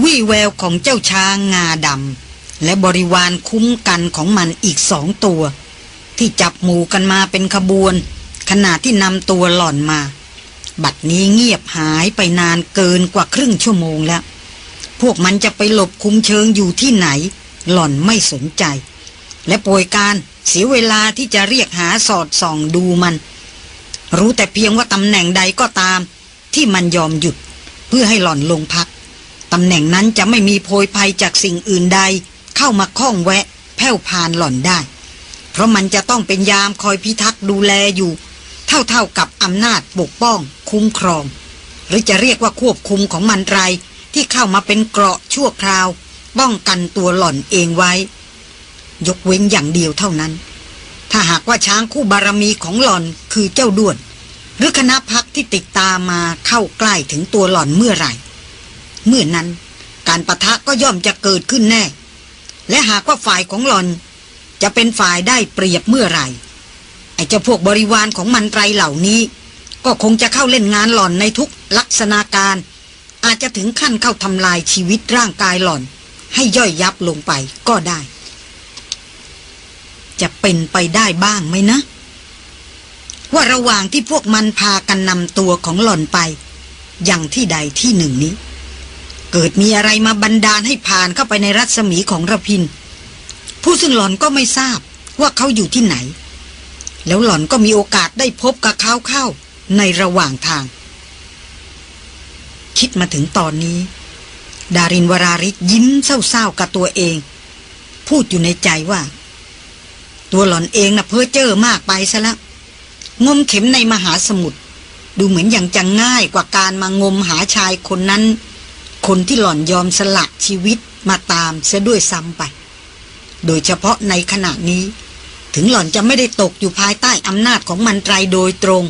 วี่แววของเจ้าช้างงาดำและบริวารคุ้มกันของมันอีกสองตัว ที่จับหมู่กันมาเป็นขบวน ขณะที่นำตัวหล่อนมา บัดนี้เงียบหายไปนานเกินกว่าครึ่งชั่วโมงแล้ว พวกมันจะไปหลบคุ้มเชิงอยู่ที่ไหน หล่อนไม่สนใจ และป่วยการเสียเวลาที่จะเรียกหาสอดส่องดูมัน รู้แต่เพียงว่าตำแหน่งใดก็ตาม ที่มันยอมหยุดเพื่อให้หล่อนลงพัก ตำแหน่งนั้นจะไม่มีโพยภัยจากสิ่งอื่นใด เข้ามาข้องแวะ แผ่วพานหล่อนได้ เพราะมันจะต้องเป็นยามคอยพิทักษ์ดูแลอยู่ เท่าๆกับอำนาจปกป้อง คุ้มครอง หรือจะเรียกว่าควบคุมของมันไร ที่เข้ามาเป็นเกราะชั่วคราว ป้องกันตัวหล่อนเองไว้ ยกเว้นอย่างเดียวเท่านั้น ถ้าหากว่าช้างคู่บารมีของหล่อนคือเจ้าด้วนหรือคณะพักที่ติดตามมาเข้าใกล้ถึงตัวหล่อนเมื่อไหร่ เมื่อนั้นการประทะก็ย่อมจะเกิดขึ้นแน่ และหากว่าฝ่ายของหลอน จะเป็นฝ่ายได้เปรียบเมื่อไหร่ไอ้เจ้าพวกบริวารของมันไตรเหล่านี้ ก็คงจะเข้าเล่นงานหลอนในทุกลักษณะการ อาจจะถึงขั้นเข้าทำลายชีวิตร่างกายหลอน ให้ย่อยยับลงไปก็ได้ จะเป็นไปได้บ้างไหมนะ ว่าระหว่างที่พวกมันพากันนำตัวของหล่อนไป อย่างที่ใดที่หนึ่งนี้ เกิดมีอะไรมาบันดาลให้ผ่านเข้าไปในรัศมีของระพิน ผู้ซึ่งหล่อนก็ไม่ทราบว่าเขาอยู่ที่ไหน แล้วหล่อนก็มีโอกาสได้พบกับเขาเข้าในระหว่างทาง คิดมาถึงตอนนี้ ดารินวราริศยิ้มเศร้าๆกับตัวเอง พูดอยู่ในใจว่า ตัวหล่อนเองนะ่ะเพ้อเจ้อมากไปซะแล้วงมเข็มในมหาสมุทรดูเหมือนอย่างจะง่ายกว่าการมางมหาชายคนนั้น คนที่หล่อนยอมสละชีวิตมาตามเสียด้วยซ้ำไป โดยเฉพาะในขณะนี้ ถึงหล่อนจะไม่ได้ตกอยู่ภายใต้อำนาจของมันไตรโดยตรง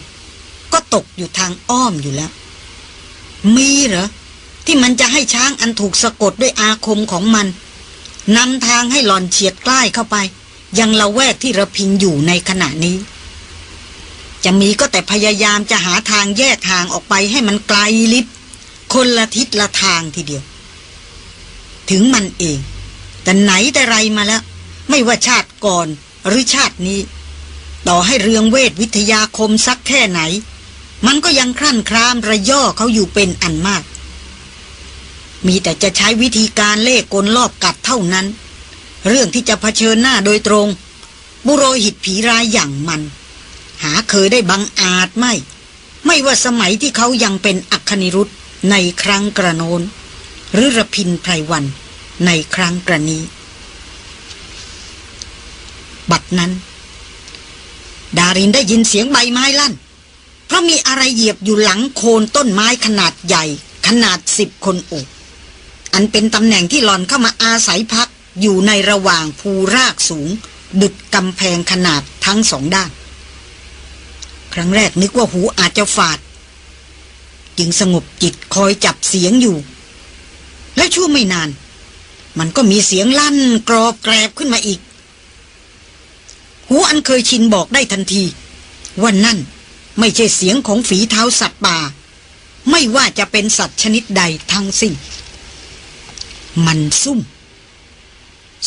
ก็ตกอยู่ทางอ้อมอยู่แล้ว มีเหรอ ที่มันจะให้ช้างอันถูกสะกดด้วยอาคมของมันนำทางให้หล่อนเฉียดใกล้เข้าไป ยังละแวกที่ระพินอยู่ในขณะนี้ จะมีก็แต่พยายามจะหาทางแยกทางออกไปให้มันไกลลิบ คนละทิศละทางทีเดียว ถึงมันเอง แต่ไหนแต่ไรมาแล้ว ไม่ว่าชาติก่อนหรือชาตินี้ ต่อให้เรืองเวทวิทยาคมสักแค่ไหน มันก็ยังครั่นครามระย่อเขาอยู่เป็นอันมาก มีแต่จะใช้วิธีการเล่กลรอบกัดเท่านั้น เรื่องที่จะะเผชิญหน้าโดยตรง บุโรหิตผีรายอย่างมัน หาเคยได้บังอาจไม่ ไม่ว่าสมัยที่เขายังเป็นอัคนิรุธ ในครั้งกระโนนหรือระพินไพรวัน ในครั้งกระนี้ บัดนั้น ดารินได้ยินเสียงใบไม้ลั่น เพราะมีอะไรเหยียบอยู่หลังโคนต้นไม้ขนาดใหญ่ ขนาดสิบคนโอบอันเป็นตำแหน่งที่หลอนเข้ามาอาศัยพักอยู่ในระหว่างภูรากสูง ดุดกำแพงขนาดทั้งสองด้าน ครั้งแรกนึกว่าหูอาจจะฝาด จึงสงบจิตคอยจับเสียงอยู่ และชั่วไม่นาน มันก็มีเสียงลั่นกรอบแกรบขึ้นมาอีก หูอันเคยชินบอกได้ทันทีว่านั่นไม่ใช่เสียงของฝีเท้าสัตว์ป่า ไม่ว่าจะเป็นสัตว์ชนิดใดทั้งสิ้น มันซุ่ม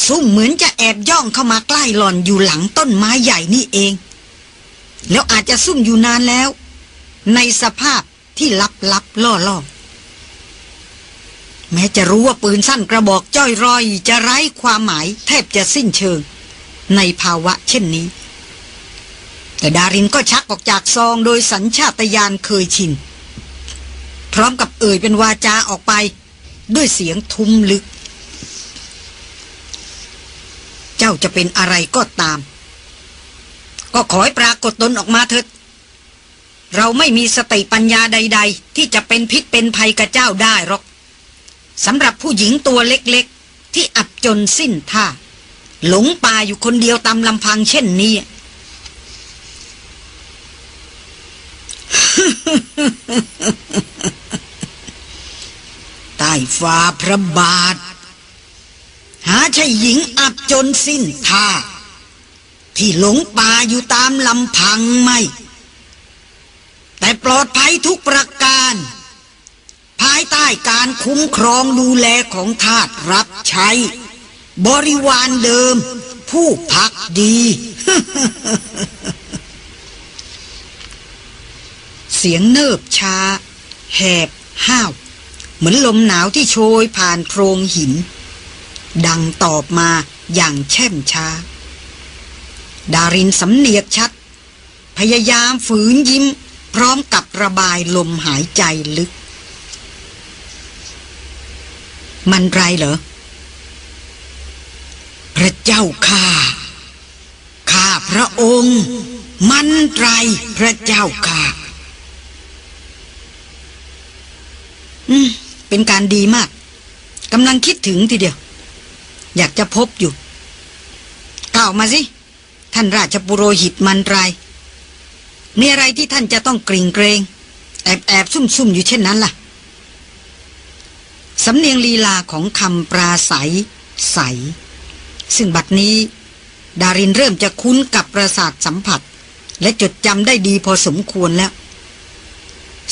ซุ่มเหมือนจะแอบย่องเข้ามาใกล้หล่อนอยู่หลังต้นไม้ใหญ่นี่เอง แล้วอาจจะซุ่มอยู่นานแล้ว ในสภาพ ที่ลับลับล่อล่อแม้จะรู้ว่าปืนสั้นกระบอกจ้อยรอย จะไร้ความหมายแทบจะสิ้นเชิง ในภาวะเช่นนี้ แต่ดารินก็ชักออกจากซองโดยสัญชาตญาณเคยชิน พร้อมกับเอ่ยเป็นวาจาออกไป ด้วยเสียงทุ้มลึก เจ้าจะเป็นอะไรก็ตาม ก็ขอให้ปรากฏตนออกมาเถิด เราไม่มีสติปัญญาใด ๆ ที่จะเป็นพิษเป็นภัยกับเจ้าได้หรอกสำหรับผู้หญิงตัวเล็กๆ ที่อับจนสิ้นท่า หลงป่าอยู่คนเดียวตามลำพังเช่นนี้ใต้ฟ้าพระบาท หาใช่หญิงอับจนสิ้นท่า ที่หลงป่าอยู่ตามลำพังไม่ แต่ปลอดภัยทุกประการ ภายใต้การคุ้มครองดูแลของทาสรับใช้ บริวารเดิม ผู้พักดี เสียงเนิบช้า แหบห้าว เหมือนลมหนาวที่โชยผ่านโพรงหิน ดังตอบมาอย่างแช่มช้า ดารินสำเนียกชัด พยายามฝืนยิ้ม พร้อมกับระบายลมหายใจลึก มันไรเหรอ พระเจ้าข้าข้าพระองค์ มันไรพระเจ้าข้าอืม เป็นการดีมากกำลังคิดถึงทีเดียว อยากจะพบอยู่กล่าวมาสิ ท่านราชบุโรหิตมันไร มีอะไรที่ท่านจะต้องกริ่งเกรง แอบแอบซุ่มซุ่มอยู่เช่นนั้นล่ะ สำเนียงลีลาของคำปราศัย ใส ซึ่งบัดนี้ ดารินเริ่มจะคุ้นกับประสาทสัมผัส และจดจำได้ดีพอสมควรแล้ว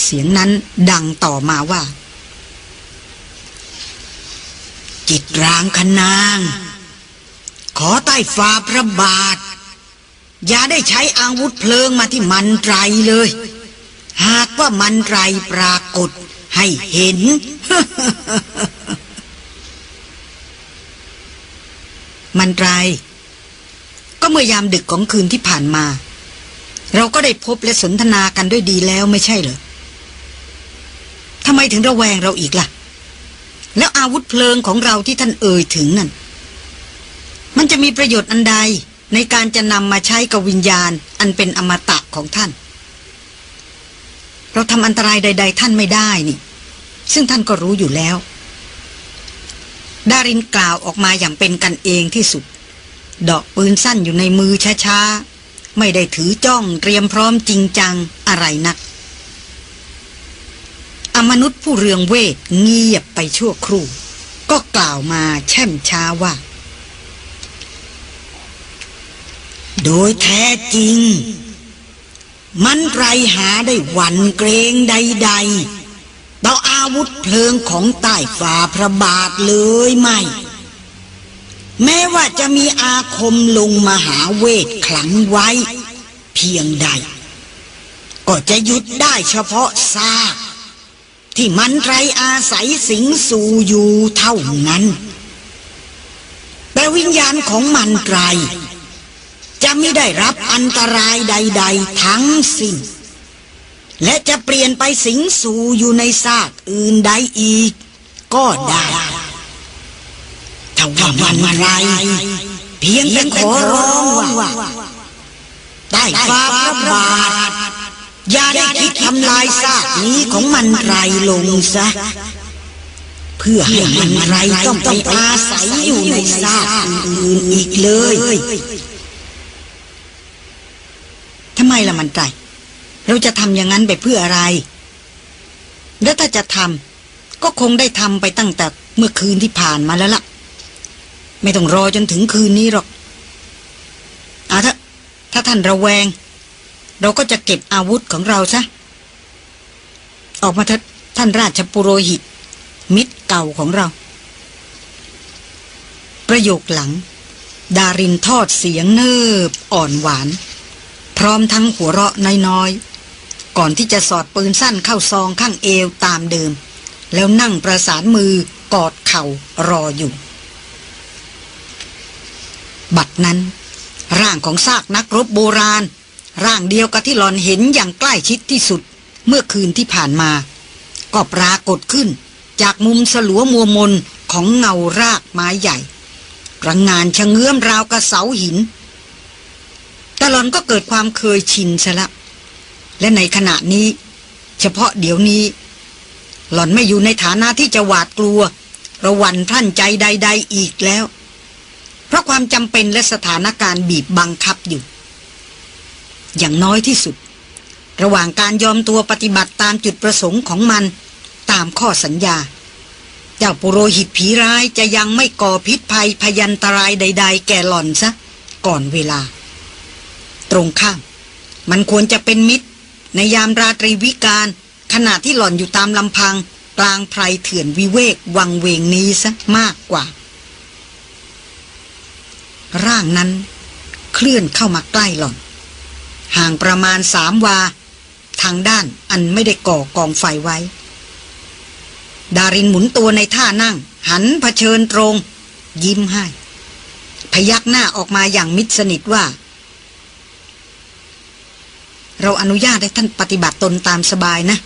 เสียงนั้นดังต่อมาว่า จิตรางคนาง ขอใต้ฟ้าพระบาท อย่าได้ใช้อาวุธเพลิงมาที่มันไตรเลย หากว่ามันไตรปรากฏให้เห็น มันไตรก็เมื่อยามดึกของคืนที่ผ่านมา เราก็ได้พบและสนทนากันด้วยดีแล้วไม่ใช่เหรอทำไมถึงระแวงเราอีกล่ะ แล้วอาวุธเพลิงของเราที่ท่านเอ่ยถึงนั่น มันจะมีประโยชน์อันใด ในการจะนำมาใช้กับวิญญาณ อันเป็นอมตะของท่าน เราทำอันตรายใด ๆ ท่านไม่ได้นี่ ซึ่งท่านก็รู้อยู่แล้ว ดารินกล่าวออกมาอย่างเป็นกันเองที่สุด ดอกปืนสั้นอยู่ในมือช้าๆ ไม่ได้ถือจ้องเตรียมพร้อมจริงจังอะไรนัก อมนุษย์ผู้เรืองเวทเงียบไปชั่วครู่ ก็กล่าวมาแช่มช้าว่า โดยแท้จริง มันไรหาได้หวันเกรงใด ๆ ต่ออาวุธเพลิงของใต้ฝ่าพระบาทเลยไม่ แม้ว่าจะมีอาคมลงมหาเวทขลังไว้ เพียงใด ก็จะหยุดได้เฉพาะซากที่มันไรอาศัยสิงสู่อยู่เท่านั้น แต่วิญญาณของมันไร ไม่ได้รับอันตรายใด ๆ ทั้งสิ้น และจะเปลี่ยนไปสิงสู่อยู่ในซากอื่นใดอีก ก็ได้ถ้าว่ามันไร เพียงแต่ขอร้องว่าได้ฟ้าพระบาทอย่าได้คิดทำลายซากนี้ของมันไรลงซะเพื่อให้มันไรต้องไปอาศัยอยู่ในซากอื่นอีกเลย มล่ะมันไตรเราจะทำอย่างนั้นไปเพื่ออะไร แล้วถ้าจะทำก็คงได้ทำไปตั้งแต่เมื่อคืนที่ผ่านมาแล้วล่ะ ไม่ต้องรอจนถึงคืนนี้หรอกอาถ้าถ้าท่านระแวง เราก็จะเก็บอาวุธของเราซะ ออกมาเถอะท่านราชปุโรหิต มิตรเก่าของเรา ประโยคหลัง ดารินทอดเสียงเนิบอ่อนหวาน พร้อมทั้งหัวเราะน้อยๆ ก่อนที่จะสอดปืนสั้นเข้าซองข้างเอวตามเดิม แล้วนั่งประสานมือกอดเข่ารออยู่ บัดนั้น ร่างของซากนักรบโบราณ ร่างเดียวกับที่หลอนเห็นอย่างใกล้ชิดที่สุดเมื่อคืนที่ผ่านมา ก็ปรากฏขึ้น จากมุมสลัวมัวมนของเงารากไม้ใหญ่กระงงานชะเงื้อมราวกระเสาหิน ต่หลอนก็เกิดความเคยชินซะละ และในขณะนี้ เฉพาะเดี๋ยวนี้ หล่อนไม่อยู่ในฐานะที่จะหวาดกลัว ระวันพลั่นใจใด ๆ อีกแล้ว เพราะความจำเป็นและสถานการณ์บีบบังคับอยู่ อย่างน้อยที่สุด ระหว่างการยอมตัวปฏิบัติตามจุดประสงค์ของมันตามข้อสัญญา เจ้าปุโรหิตผีร้ายจะยังไม่ก่อพิษภัยพยันตรายใด ๆ แก่หล่อนซะ ก่อนเวลา ตรงข้าม มันควรจะเป็นมิตร ในยามราตรีวิการขณะที่หล่อนอยู่ตามลำพัง กลางไพรเถื่อนวิเวกวังเวงนี้ซะมากกว่า ร่างนั้นเคลื่อนเข้ามาใกล้หล่อน ห่างประมาณสามวา ทางด้านอันไม่ได้ก่อกองไฟไว้ ดารินหมุนตัวในท่านั่ง หันเผชิญตรง ยิ้มให้ พยักหน้าออกมาอย่างมิดสนิทว่า เราอนุญาตให้ท่านปฏิบัติตนตามสบายนะ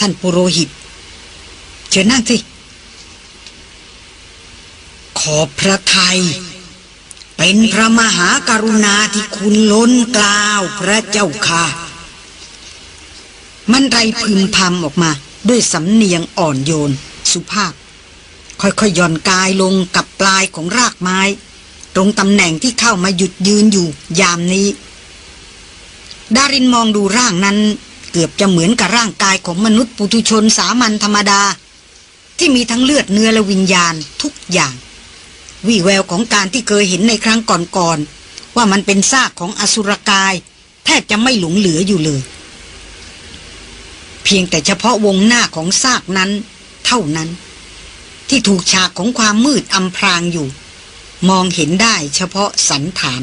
ท่านปุโรหิต เชิญนั่งสิ ขอพระไทย เป็นพระมหากรุณาที่คุณล้นกล่าวพระเจ้าค่ะ มันไรพึมพำออกมา ด้วยสำเนียงอ่อนโยน สุภาพ ค่อยๆย่อนกายลงกับปลายของรากไม้ ตรงตำแหน่งที่เข้ามาหยุดยืนอยู่ยามนี้ ดารินมองดูร่างนั้น เกือบจะเหมือนกับร่างกายของมนุษย์ปุถุชนสามัญธรรมดา ที่มีทั้งเลือดเนื้อและวิญญาณทุกอย่างวิแววของการที่เคยเห็นในครั้งก่อนๆว่ามันเป็นซากของอสุรกาย แทบจะไม่หลงเหลืออยู่เลย เพียงแต่เฉพาะวงหน้าของซากนั้น เท่านั้น ที่ถูกฉากของความมืดอำพรางอยู่ มองเห็นได้เฉพาะสันฐาน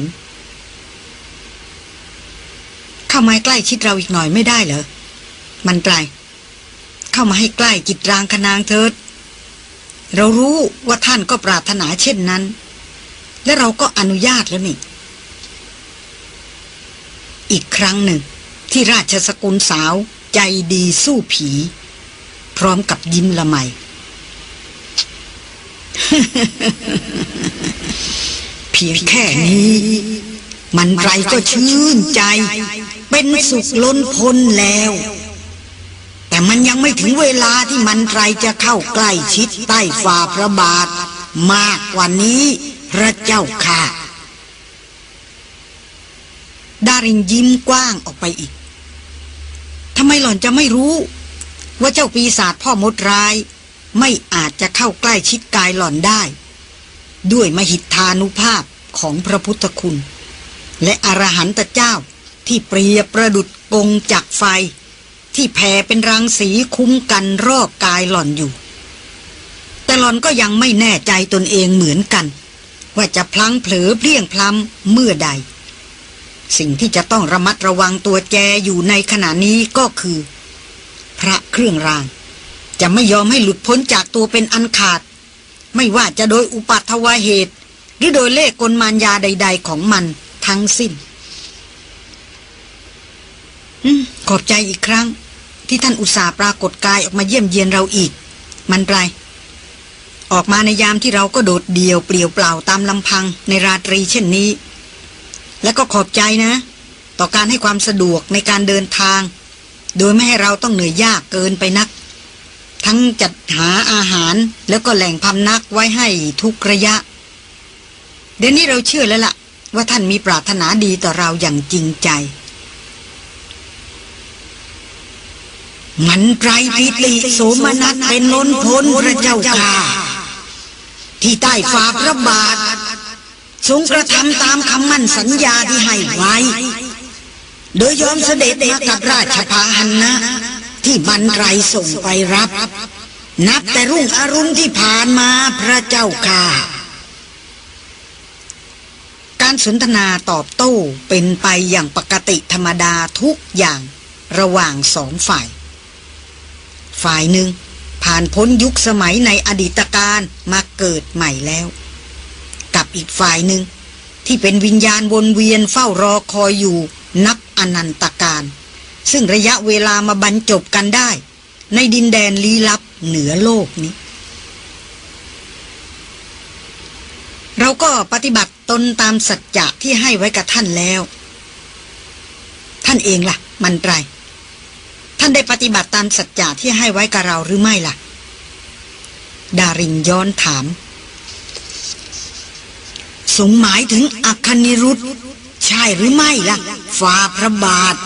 เข้ามาใกล้ชิดเราอีกหน่อยไม่ได้เหรอ มันไกลเข้ามาให้ใกล้จิตรางคนางเถิด เรารู้ว่าท่านก็ปรารถนาเช่นนั้น และเราก็อนุญาตแล้วนี่ อีกครั้งหนึ่ง ที่ราชสกุลสาวใจดีสู้ผี พร้อมกับยิ้มละไมเพียงแค่นี้ มันไรก็ชื่นใจ เป็นสุขล้นพ้นแล้ว แต่มันยังไม่ถึงเวลาที่มันไรจะเข้าใกล้ชิดใต้ฝ่าพระบาท มากกว่านี้ พระเจ้าค่ะ ดารินยิ้มกว้างออกไปอีกทำไมหล่อนจะไม่รู้ ว่าเจ้าปีศาจพ่อมดร้าย ไม่อาจจะเข้าใกล้ชิดกายหล่อนได้ ด้วยมหิทธานุภาพของพระพุทธคุณ และอรหันตเจ้าที่เปรียบประดุดกงจากไฟ ที่แผ่เป็นรังสีคุ้มกันรอบกายหล่อนอยู่ แต่หล่อนก็ยังไม่แน่ใจตนเองเหมือนกัน ว่าจะพลั้งเผลอเพลี่ยงพล้ำเมื่อใด สิ่งที่จะต้องระมัดระวังตัวแจอยู่ในขณะนี้ก็คือ พระเครื่องราง จะไม่ยอมให้หลุดพ้นจากตัวเป็นอันขาด ไม่ว่าจะโดยอุปัตวเหตุ หรือโดยเล่กลมารยาใด ๆของมัน ทั้งสิ้น อืมขอบใจอีกครั้ง ที่ท่านอุตส่าห์ปรากฏกายออกมาเยี่ยมเยียนเราอีก มันไรออกมาในยามที่เราก็โดดเดี่ยวเปลี่ยวเปล่าตามลำพังในราตรีเช่นนี้ และก็ขอบใจนะ ต่อการให้ความสะดวกในการเดินทาง โดยไม่ให้เราต้องเหนื่อยยากเกินไปนัก ทั้งจัดหาอาหารแล้วก็แหล่งพำนักไว้ให้ทุกระยะ เดี๋ยวนี้เราเชื่อแล้วละ่ะ ว่าท่านมีปรารถนาดีต่อเราอย่างจริงใจ มันไตรพิติโสมนัสเป็นล้นพ้นพระเจ้าค่ะที่ใต้ฝ่าพระบาททรงกระทำตามคำมั่นสัญญาที่ให้ไว้ โดยยอมเสด็จมากับราชพาหันนะ ที่มันไรส่งไปรับ นับแต่รุ่งอรุณที่ผ่านมาพระเจ้าค่ะ การสนทนาตอบโต้เป็นไปอย่างปกติธรรมดาทุกอย่างระหว่างสองฝ่าย ฝ่ายหนึ่งผ่านพ้นยุคสมัยในอดีตการมาเกิดใหม่แล้ว กับอีกฝ่ายหนึ่งที่เป็นวิญญาณวนเวียนเฝ้ารอคอยอยู่นับอนันตการ ซึ่งระยะเวลามาบรรจบกันได้ ในดินแดนลี้ลับเหนือโลกนี้ เราก็ปฏิบัติ ตนตามสัจจะที่ให้ไว้กับท่านแล้ว ท่านเองล่ะ มันไรท่านได้ปฏิบัติตามสัจจะที่ให้ไว้กับเราหรือไม่ล่ะ ดารินย้อนถาม สงหมายถึงอัคนิรุธใช่หรือไม่ล่ะฝ่าพระบาท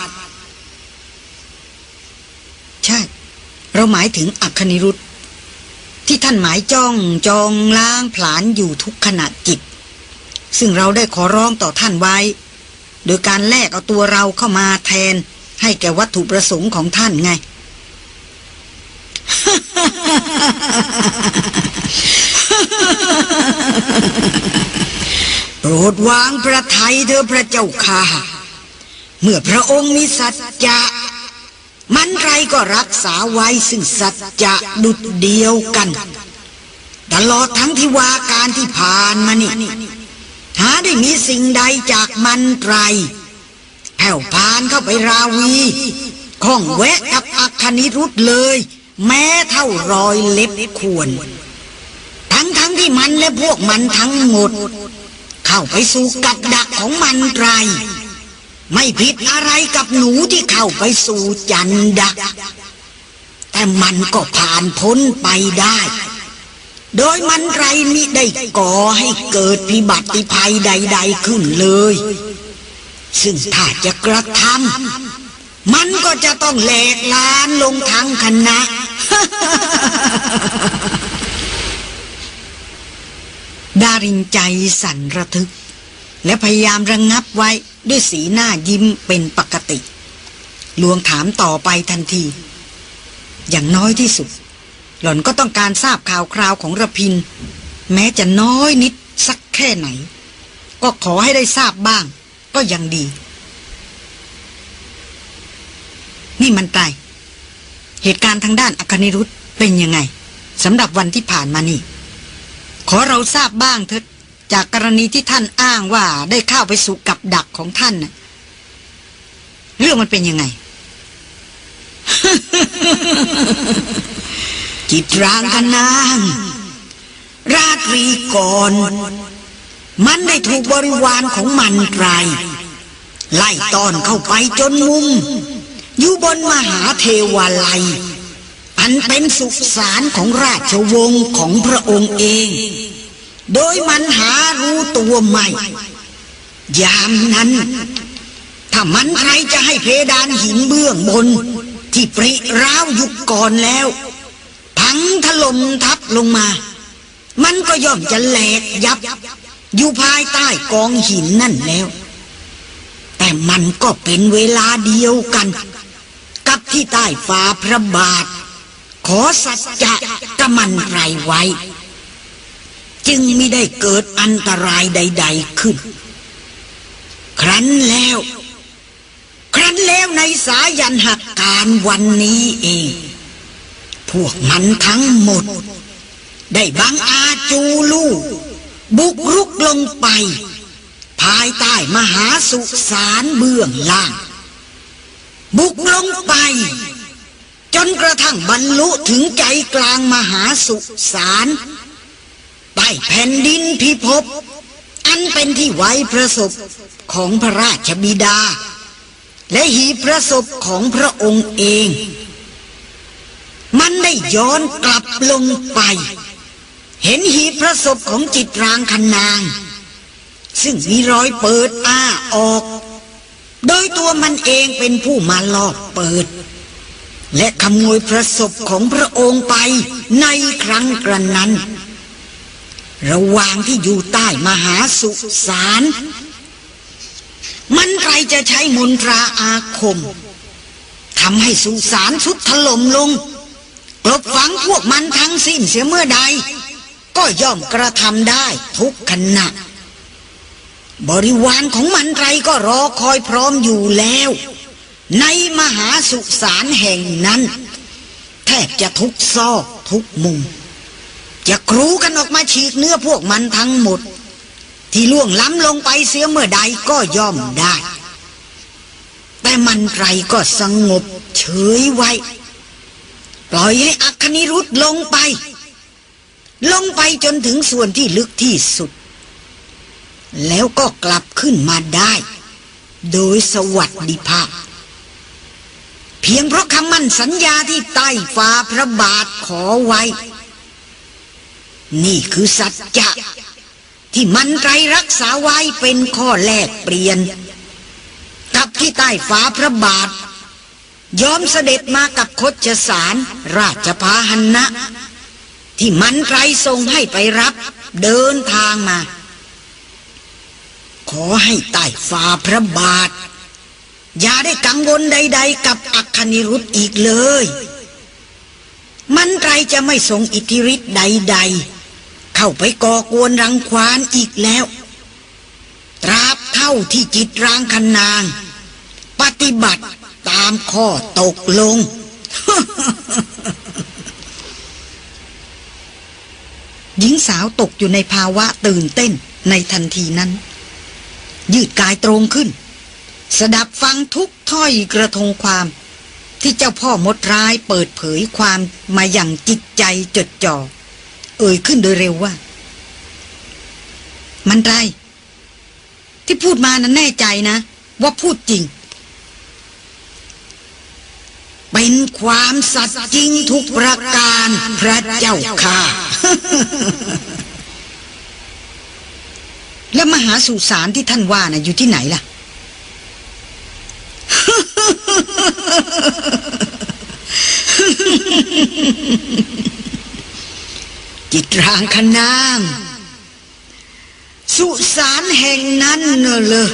ใช่ เราหมายถึงอัคนิรุธที่ท่านหมายจ้องจองล้างผลาญอยู่ทุกขณะจิต ซึ่งเราได้ขอร้องต่อท่านไว้ โดยการแลกเอาตัวเราเข้ามาแทน ให้แก่วัตถุประสงค์ของท่านไง โปรดวางพระไทยเถอพระเจ้าค่ะ เมื่อพระองค์มีสัจจะมันไรก็รักษาไว้ซึ่งสัจจะดุดเดียวกัน ตลอดทั้งที่วาการที่ผ่านมานี่ หาได้มีสิ่งใดจากมันไรแผ่วพานเข้าไปราวีข้องแวะกับอัคนิรุธเลย แม้เท่ารอยเล็บควร ทั้งทั้งที่มันและพวกมันทั้งหมด เข้าไปสู่กับดักของมันไรไม่ผิดอะไรกับหนูที่เข้าไปสู่จันดัก แต่มันก็ผ่านพ้นไปได้ โดยมันไรมิได้ก่อให้เกิดพิบัติภัยใด ๆขึ้นเลย ซึ่งถ้าจะกระทำมันก็จะต้องแหลกลานลงทั้งคณะ ดารินใจสั่นระทึก และพยายามระงงับไว้ด้วยสีหน้ายิ้มเป็นปกติ ลวงถามต่อไปทันที อย่างน้อยที่สุด หล่อนก็ต้องการทราบข่าวคราวของระพิน แม้จะน้อยนิดสักแค่ไหน ก็ขอให้ได้ทราบบ้าง ก็ยังดี นี่มันไตรเหตุการณ์ทางด้านอคนิรุธเป็นยังไงสำหรับวันที่ผ่านมานี่ ขอเราทราบบ้างเถิดจากกรณีที่ท่านอ้างว่าได้เข้าไปสู่กับดักของท่านนะเรื่องมันเป็นยังไง จิตรางกันนาง ราตรีก่อน มันได้ถูกบริวารของมันไกรไล่ต้อนเข้าไปจนมุม อยู่บนมหาเทวาลัย อันเป็นสุสานของราชวงศ์ของพระองค์เอง โดยมันหารู้ตัวใหม่ ยามนั้น ถ้ามันใครจะให้เพดานหินเบื้องบน ที่ปริร้าวยุกก่อนแล้ว พังถล่มทับลงมา มันก็ย่อมจะแหลกยับ อยู่ภายใต้กองหินนั่นแล้ว แต่มันก็เป็นเวลาเดียวกัน กับที่ใต้ฝ่าพระบาท ขอสัจจะกะมันไรไว้ จึงไม่ได้เกิดอันตรายใด ๆขึ้น ครั้นแล้ว ครั้นแล้วในสายันหักการวันนี้เอง พวกมันทั้งหมด ได้บังอาจูลูบุกรุกลงไป ภายใต้มหาสุสานเบื้องล่าง บุกลงไป จนกระทั่งบรรลุถึงใจกลางมหาสุสานใต้แผ่นดินพิภพอันเป็นที่ไว้ประสบของพระราชบิดา และหีประสบของพระองค์เอง มันได้ย้อนกลับลงไป เห็นหีประสบของจิตรางคันนาง ซึ่งมีรอยเปิดอ้าออก โดยตัวมันเองเป็นผู้มาลอบเปิด และขโมยประสบของพระองค์ไปในครั้งกระนั้น ระหว่างที่อยู่ใต้มหาสุสานมันใครจะใช้มนตราอาคมทำให้สุสานสุดถล่มลง ลบฝังพวกมันทั้งสิ้นเสียเมื่อใด ก็ย่อมกระทำได้ทุกขณะ บริวารของมันไรก็รอคอยพร้อมอยู่แล้ว ในมหาสุสานแห่งนั้น แทบจะทุกซอกทุกมุม จะครูกันออกมาฉีกเนื้อพวกมันทั้งหมด ที่ล่วงล้ำลงไปเสียเมื่อใดก็ย่อมได้ แต่มันไรก็สงบเฉยไว้ ปล่อยให้อัคนิรุธลงไป ลงไปจนถึงส่วนที่ลึกที่สุด แล้วก็กลับขึ้นมาได้ โดยสวัสดิภาพ เพียงเพราะคำมั่นสัญญาที่ใต้ฟ้าพระบาทขอไว้ นี่คือสัจจะที่มันไรรักษาไว้เป็นข้อแลกเปลี่ยน กับที่ใต้ฟ้าพระบาท ยอมเสด็จมากับคดชสารราชพาหนะ ที่มันไรทรงให้ไปรับ เดินทางมา ขอให้ใต้ฟ้าพระบาท อย่าได้กังวลใด ๆ กับอัคคณิรุธอีกเลย มันไรจะไม่ทรงอิทธิฤทธิ์ใด ๆ เข้าไปก่อกวนรังควานอีกแล้ว ตราบเท่าที่จิตรางคันนาง ปฏิบัติ ตามข้อตกลง หญิงสาวตกอยู่ในภาวะตื่นเต้นในทันทีนั้น ยืดกายตรงขึ้น สดับฟังทุกถ้อยกระทงความ ที่เจ้าพ่อมดร้ายเปิดเผยความมาอย่างจิตใจจดจ่อ เอ่ยขึ้นโดยเร็วว่า มันไร ที่พูดมานั้นแน่ใจนะ ว่าพูดจริง เป็นความสัตย์จริงทุกประการพระเจ้าค่ะ แล้วมหาสุสานที่ท่านว่านะ่ะอยู่ที่ไหนล่ะ จิตรางคนางสุสานแห่งนั้นเนอะเลย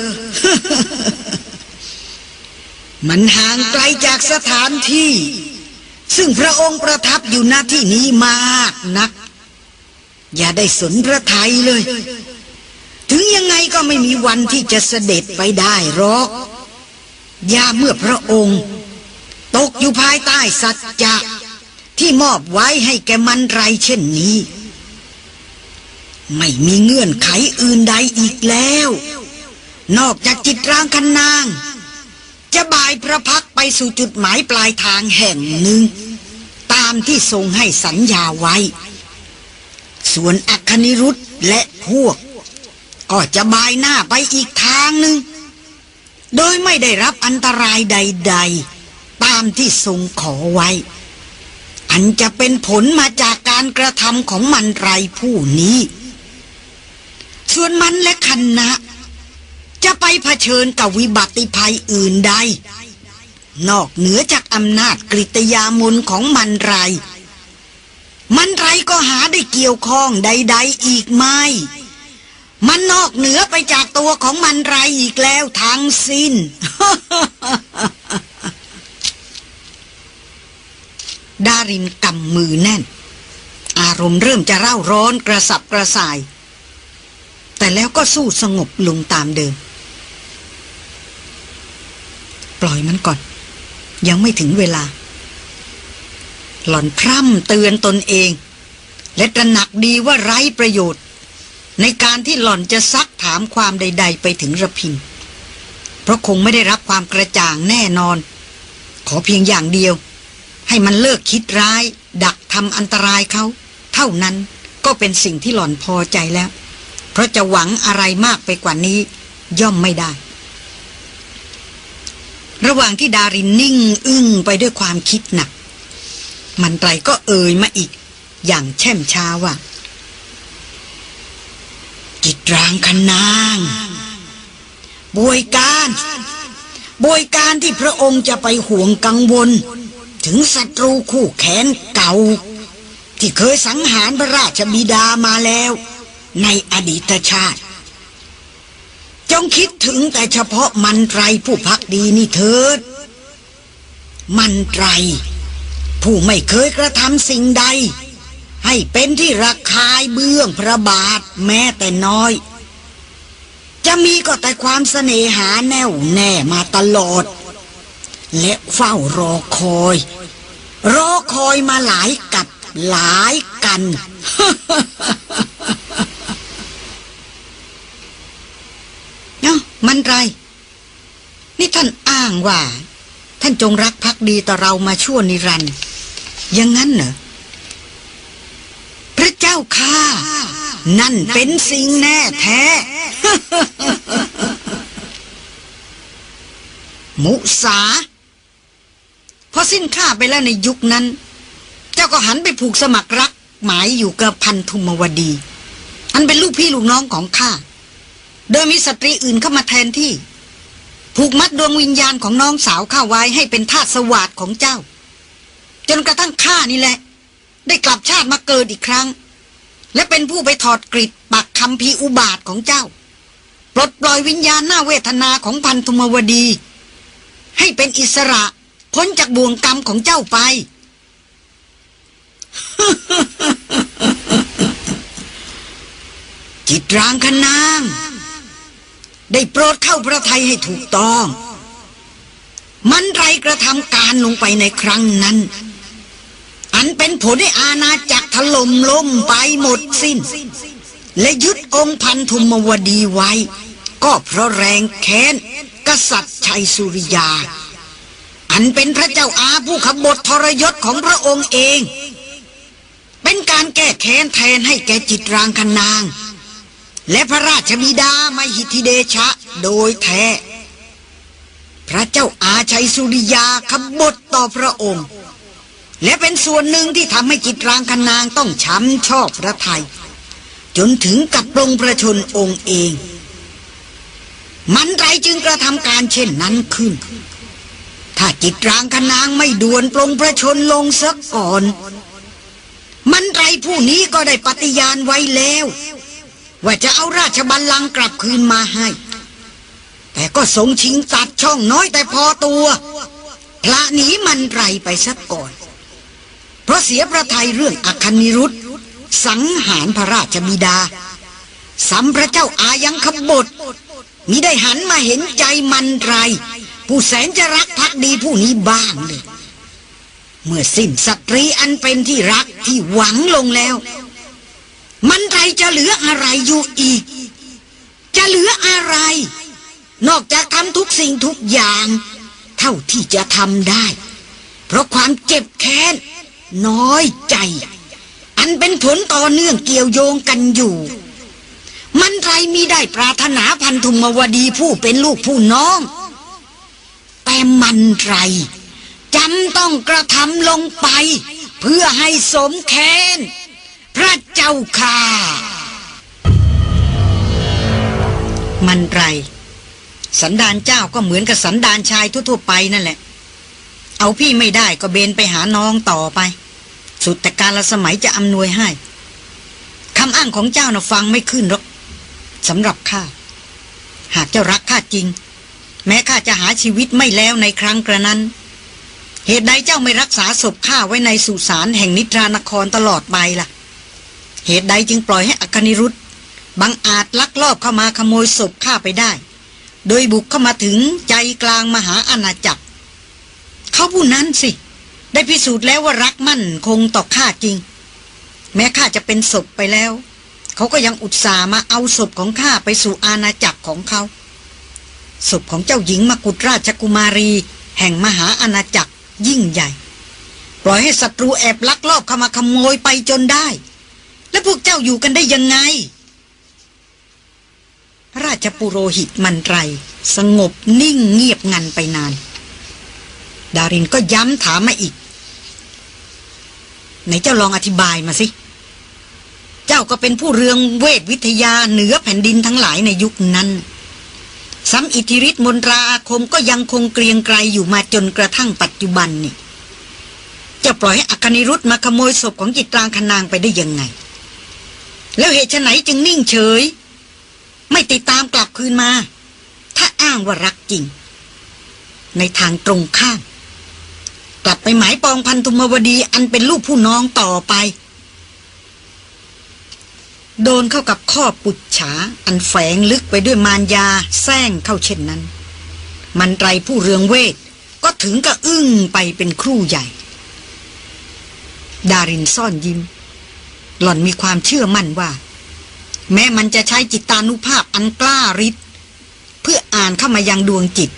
มันห่างไกลจากสถานที่ ซึ่งพระองค์ประทับอยู่ณที่นี้มากนัก อย่าได้สนพระไทยเลย ถึงยังไงก็ไม่มีวันที่จะเสด็จไปได้หรอกย่าเมื่อพระองค์ ตกอยู่ภายใต้สัจจะที่มอบไว้ให้แกมันไรเช่นนี้ ไม่มีเงื่อนไขอื่นใดอีกแล้ว นอกจากจิตรางคันนาง จะบายพระพักไปสู่จุดหมายปลายทางแห่งหนึ่ง ตามที่ทรงให้สัญญาไว้ ส่วนอัคนิรุธและพวก ก็จะบายหน้าไปอีกทางหนึ่ง โดยไม่ได้รับอันตรายใด ๆ ตามที่ทรงขอไว้ อันจะเป็นผลมาจากการกระทำของมันไรผู้นี้ ส่วนมันและคณะ จะไปเผชิญกับวิบัติภัยอื่นใด นอกเหนือจากอำนาจกริตยามนของมันไร มันไรก็หาได้เกี่ยวข้องใด ๆ อีกไม่ มันนอกเหนือไปจากตัวของมันไรอีกแล้วทั้งสิ้น ดารินกำมือแน่น อารมณ์เริ่มจะเร่าร้อนกระสับกระส่าย แต่แล้วก็สู้สงบลงตามเดิม ล่อยมันก่อน ยังไม่ถึงเวลา หล่อนพร่ำเตือนตนเอง และตระหนักดีว่าไร้ประโยชน์ ในการที่หล่อนจะซักถามความใด ๆ ไปถึงระพินเพราะคงไม่ได้รับความกระจ่างแน่นอน ขอเพียงอย่างเดียว ให้มันเลิกคิดร้าย ดักทำอันตรายเขา เท่านั้นก็เป็นสิ่งที่หล่อนพอใจแล้ว เพราะจะหวังอะไรมากไปกว่านี้ ย่อมไม่ได้ ระหว่างที่ดารินนิ่งอึ้งไปด้วยความคิดหนัก มันไตรก็เอ่ยมาอีก อย่างแช่มช้าว่าจิตรางคนางบวยการบวยการที่พระองค์จะไปห่วงกังวล ถึงศัตรูคู่แขนเก่า ที่เคยสังหารพระราชบิดามาแล้ว ในอดีตชาติ จงคิดถึงแต่เฉพาะมันไตรผู้พักดีนี่เถิด มันไตร ผู้ไม่เคยกระทำสิ่งใด ให้เป็นที่ระคายเบื้องพระบาทแม้แต่น้อย จะมีก็แต่ความเสน่หาแน่วแน่มาตลอด และเฝ้ารอคอย รอคอยมาหลายกับหลายกัน เอ้า มันไร นี่ท่านอ้างว่า ท่านจงรักภักดีต่อเรามาชั่วนิรันด์ยังงั้นเหรอ พระเจ้าข้านั่นเป็นสิ่งแน่แท้ มุสาพอสิ้นข้าไปแล้วในยุคนั้น เจ้าก็หันไปผูกสมัครรัก หมายอยู่กับพันธุมวดี อันเป็นลูกพี่ลูกน้องของข้า โดยมีสตรีอื่นเข้ามาแทนที่ ผูกมัดดวงวิญญาณของน้องสาวข้าไว้ให้เป็นทาสสวัสดของเจ้า จนกระทั่งข้านี่แหละ ได้กลับชาติมาเกิดอีกครั้ง และเป็นผู้ไปถอดกริดปักคำพีอุบาทของเจ้า ปลดปล่อยวิญญาณหน้าเวทนาของพันธุมวดี ให้เป็นอิสระพ้นจากบ่วงกรรมของเจ้าไป จิตรางคนาง ได้โปรดเข้าพระทัยให้ถูกต้อง มันไรกระทำการลงไปในครั้งนั้น อันเป็นผลให้อาณาจักรถล่มล้มไปหมดสิ้น และยึดองค์พันธุมวดีไว้ ก็เพราะแรงแค้น กษัตริย์ชัยสุริยา อันเป็นพระเจ้าอาผู้ขบฏทรยศของพระองค์เอง เป็นการแก้แค้นแทนให้แกจิตรางคนาง และพระราชบิดาไมหิทธิเดชะ โดยแท้ พระเจ้าอาชัยสุริยาขบฏต่อพระองค์ และเป็นส่วนหนึ่งที่ทำให้จิตรางคนางต้องช้ำชอบพระไทย จนถึงกับปรงประชนองค์เอง มันไรจึงกระทำการเช่นนั้นขึ้น ถ้าจิตรางคนางไม่ด่วนปรงประชนลงสักก่อน มันไรผู้นี้ก็ได้ปฏิญาณไว้แล้ว ว่าจะเอาราชบัลลังก์กลับคืนมาให้ แต่ก็สงชิงตัดช่องน้อยแต่พอตัว พระหนีมันไรไปสักก่อน เพราะเสียประทัยเรื่องอคนิรุธสังหารพระราชบิดาสัมพระเจ้าอายังขบฏมิได้หันมาเห็นใจมันไร ผู้แสนจะรักพักดีผู้นี้บ้างเลย เมื่อสิ้นสตรีอันเป็นที่รักที่หวังลงแล้ว มันไรจะเหลืออะไรอยู่อีก จะเหลืออะไร นอกจากทำทุกสิ่งทุกอย่าง เท่าที่จะทำได้ เพราะความเจ็บแค้น น้อยใจ อันเป็นผลต่อเนื่องเกี่ยวโยงกันอยู่ มันไรมีได้ปรารถนาพันธุมวดีผู้เป็นลูกผู้น้อง แต่มันไรจำต้องกระทำลงไป เพื่อให้สมแค้น พระเจ้าค่ะ มันไร สันดานเจ้าก็เหมือนกับสันดานชายทั่วๆไปนั่นแหละ เอาพี่ไม่ได้ก็เบนไปหาน้องต่อไป สุดแต่การละสมัยจะอำนวยให้คำอ้างของเจ้าน่ะฟังไม่ขึ้นหรอกสำหรับข้า หากเจ้ารักข้าจริง แม้ข้าจะหาชีวิตไม่แล้วในครั้งกระนั้น เหตุใดเจ้าไม่รักษาศพข้าไว้ในสุสานแห่งนิทรานครตลอดไปล่ะ เหตุใดจึงปล่อยให้อคนิรุธบังอาจลักลอบเข้ามาขโมยศพข้าไปได้ โดยบุกเข้ามาถึงใจกลางมหาอาณาจักร เขาผู้นั้นสิ ได้พิสูจน์แล้วว่ารักมั่นคงต่อข้าจริง แม้ข้าจะเป็นศพไปแล้ว เขาก็ยังอุตส่าห์มาเอาศพของข้าไปสู่อาณาจักรของเขาศพของเจ้าหญิงมกุฎราชกุมารี แห่งมหาอาณาจักรยิ่งใหญ่ ปล่อยให้ศัตรูแอบลักลอบเข้ามาขโมยไปจนได้ แล้วพวกเจ้าอยู่กันได้ยังไง พระราชปุโรหิตมันไร สงบนิ่งเงียบงันไปนาน ดารินก็ย้ำถามมาอีก ไหนเจ้าลองอธิบายมาสิ เจ้าก็เป็นผู้เรืองเวทวิทยาเหนือแผ่นดินทั้งหลายในยุคนั้นซ้ำอิทธิฤทธิ์มนตราอาคมก็ยังคงเกรียงไกรอยู่มาจนกระทั่งปัจจุบันนี่จะปล่อยให้อคนิรุธมาขโมยศพของจิตรางคนางไปได้ยังไง แล้วเหตุไฉนจึงนิ่งเฉย ไม่ติดตามกลับคืนมา ถ้าอ้างว่ารักจริง ในทางตรงข้าม กลับไปหมายปองพันธุมวดีอันเป็นลูกผู้น้องต่อไป โดนเข้ากับข้อปุจฉาอันแฝงลึกไปด้วยมารยาแซงเข้าเช่นนั้น มันไรผู้เรืองเวทก็ถึงกับอึ้งไปเป็นครู่ใหญ่ ดารินซ่อนยิ้ม หล่อนมีความเชื่อมั่นว่า แม้มันจะใช้จิตานุภาพอันกล้าริดเพื่ออ่านเข้ามายังดวงจิต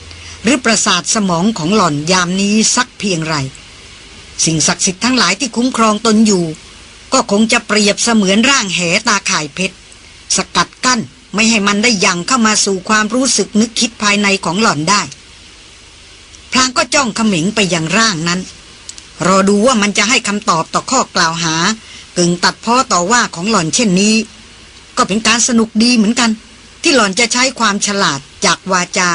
หรือประสาทสมองของหล่อนยามนี้สักเพียงไร สิ่งศักดิ์สิทธิ์ทั้งหลายที่คุ้มครองตนอยู่ ก็คงจะเปรียบเสมือนร่างแหตาข่ายเพชร สกัดกั้นไม่ให้มันได้ยังเข้ามาสู่ความรู้สึกนึกคิดภายในของหล่อนได้พลางก็จ้องเขม็งไปยังร่างนั้น รอดูว่ามันจะให้คำตอบต่อข้อกล่าวหา กึ่งตัดพ้อต่อว่าของหล่อนเช่นนี้ ก็เป็นการสนุกดีเหมือนกัน ที่หล่อนจะใช้ความฉลาดจากวาจา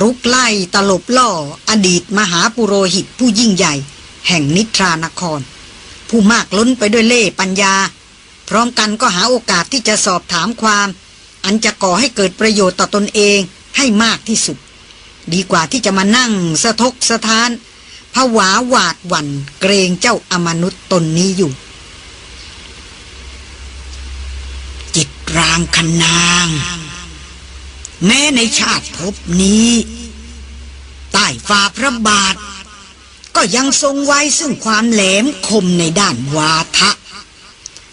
รุกไล่ตลบล่อ อดีตมหาปุโรหิตผู้ยิ่งใหญ่ แห่งนิทรานคร ผู้มากล้นไปด้วยเล่ปัญญา พร้อมกันก็หาโอกาสที่จะสอบถามความ อันจะก่อให้เกิดประโยชน์ต่อตนเองให้มากที่สุด ดีกว่าที่จะมานั่งสะทกสะท้านผวาหวาดหวั่นเกรงเจ้าอมนุษย์ตนนี้อยู่ จิตรางคนาง แม้ในชาติภพนี้ ใต้ฝ่าพระบาท ก็ยังทรงไว้ซึ่งความแหลมคมในด้านวาทะ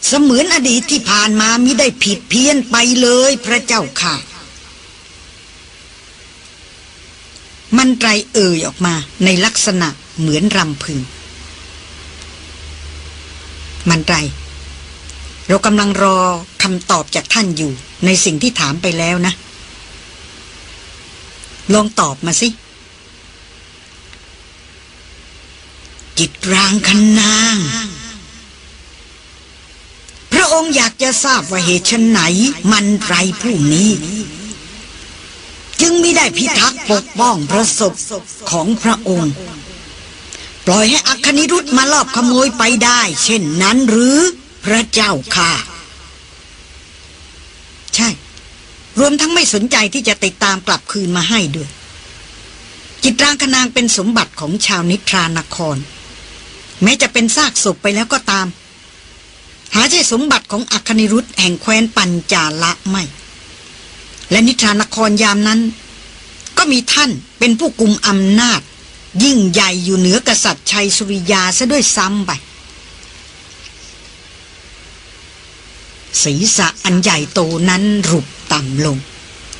เสมือนอดีตที่ผ่านมามิได้ผิดเพี้ยนไปเลยพระเจ้าค่ะ มันไตรเอ่ยออกมาในลักษณะเหมือนรำพึง มันไตร เรากำลังรอคำตอบจากท่านอยู่ ในสิ่งที่ถามไปแล้วนะ ลองตอบมาสิ จิตรางคันาง พระองค์อยากจะทราบว่าเหตุชนไหน มันไรผู้นี้ จึงไม่ได้พิทักษ์ปกป้องพระศพของพระองค์ ปล่อยให้อัคนิรุธมาลอบขโมยไปได้ เช่นนั้นหรือ พระเจ้าค่ะ ใช่ รวมทั้งไม่สนใจที่จะติดตามกลับคืนมาให้ด้วย จิตรางคนางเป็นสมบัติของชาวนิทรานคร แม้จะเป็นซากศพไปแล้วก็ตาม หาใช่สมบัติของอัคนิรุธแห่งแคว้นปัญจาละไม่ และนิทรานครยามนั้น ก็มีท่านเป็นผู้กุมอำนาจ ยิ่งใหญ่อยู่เหนือกษัตริย์ชัยสุริยาซะด้วยซ้ำไป ศีรษะอันใหญ่โตนั้นรุบต่ำลง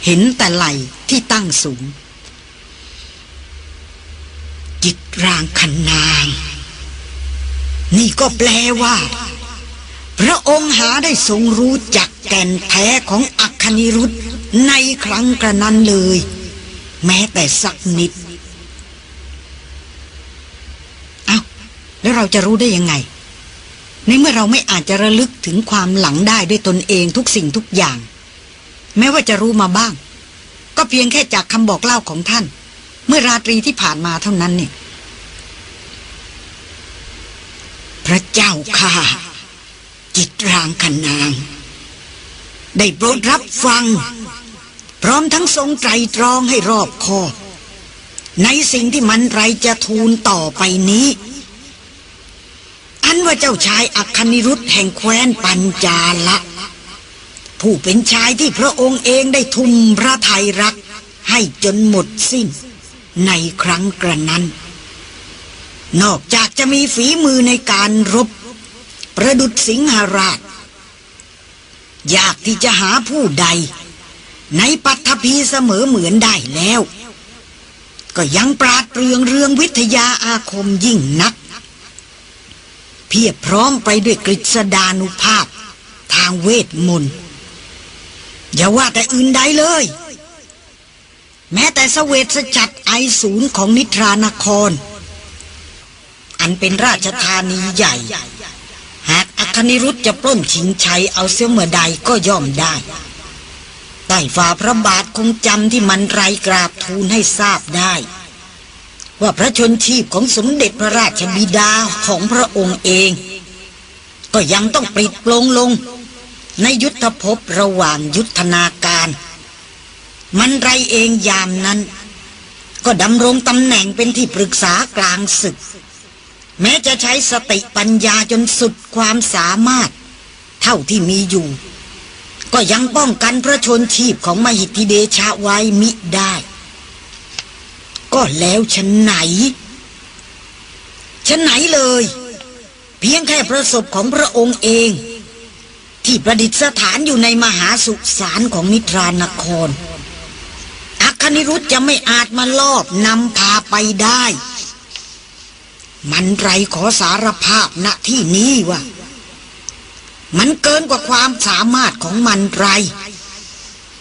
เห็นแต่ไหล่ที่ตั้งสูง จิตรางคนาง นี่ก็แปลว่า พระองค์หาได้ทรงรู้จักแก่นแท้ของอัคนิรุธในครั้งกระนั้นเลย แม้แต่สักนิด เอา้า แล้วเราจะรู้ได้ยังไง ในเมื่อเราไม่อาจจะระลึกถึงความหลังได้ด้วยตนเองทุกสิ่งทุกอย่าง แม้ว่าจะรู้มาบ้าง ก็เพียงแค่จากคำบอกเล่าของท่าน เมื่อราตรีที่ผ่านมาเท่านั้นเนี่ย พระเจ้าค่ะ จิตรางคนาง ได้โปรดรับฟัง พร้อมทั้งทรงไตรตรองให้รอบคอบในสิ่งที่มันไรจะทูลต่อไปนี้ อันว่าเจ้าชายอัคนิรุธแห่งแคว้นปัญจาละ ผู้เป็นชายที่พระองค์เองได้ทุ่มพระทัยรัก ให้จนหมดสิ้น ในครั้งกระนั้น นอกจากจะมีฝีมือในการรบ ประดุษสิงหราชอยากที่จะหาผู้ใด ในปัทภีเสมอเหมือนได้แล้ว ก็ยังปราดเปรืองเรื่องวิทยาอาคมยิ่งนัก เพียบพร้อมไปด้วยกฤษดานุภาพ ทางเวทมนต์อย่าว่าแต่อื่นใดเลย แม้แต่สเวตสจัดไอศูนย์ของนิทรานคร อันเป็นราชธานีใหญ่ หากอัคนิรุธจะปล้นชิงชัยเอาเสียเมื่อใดก็ย่อมได้ใต้ฝ่าพระบาทคงจำที่มันไรกราบทูลให้ทราบได้ ว่าพระชนชีพของสมเด็จพระราชบิดาของพระองค์เอง ก็ยังต้องปลิดปลงลง ในยุทธภพระหว่างยุทธนาการ มันไรเองยามนั้น ก็ดำรงตำแหน่งเป็นที่ปรึกษากลางศึก แม้จะใช้สติปัญญาจนสุดความสามารถ เท่าที่มีอยู่ ก็ยังป้องกันพระชนชีพของมหิทธิเดชะไว้มิได้ ก็แล้วฉันไหนฉันไหนเลย เพียงแค่ประสบของพระองค์เอง ที่ประดิษฐานอยู่ในมหาสุสานของนิทรานคร อัคนิรุธจะไม่อาจมาลอบนำพาไปได้ มันไรขอสารภาพณที่นี้ว่ามันเกินกว่าความสามารถของมันไร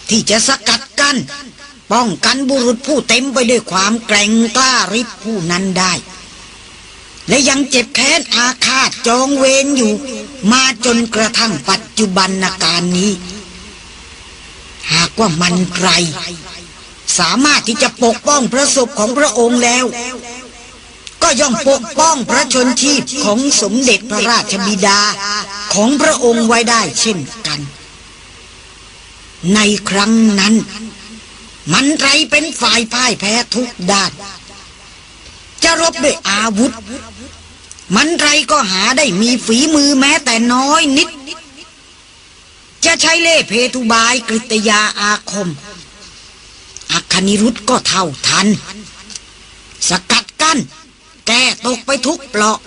ที่จะสกัดกัน้น ป้องกันบุรุษผู้เต็มไปด้วยความแกร่งกล้าริบผู้นั้นได้ และยังเจ็บแค้นอาฆาตจองเวรอยู่ มาจนกระทั่งปัจจุบันการนี้ หากว่ามันไกรสามารถที่จะปกป้องพระศพของพระองค์แล้ว ก็ย่อมปกป้องพระชนชีพของสมเด็จพระราชบิดาของพระองค์ไว้ได้เช่นกัน ในครั้งนั้น มันไรเป็นฝ่ายพ่ายแพ้ทุกด้าน จะรบด้วยอาวุธ มันไรก็หาได้มีฝีมือแม้แต่น้อยนิด จะใช้เล่เพทุบายกฤตยาอาคม อัคนิรุธก็เท่าทัน สกัดกัน้นแก้ตกไปทุกเปลาะ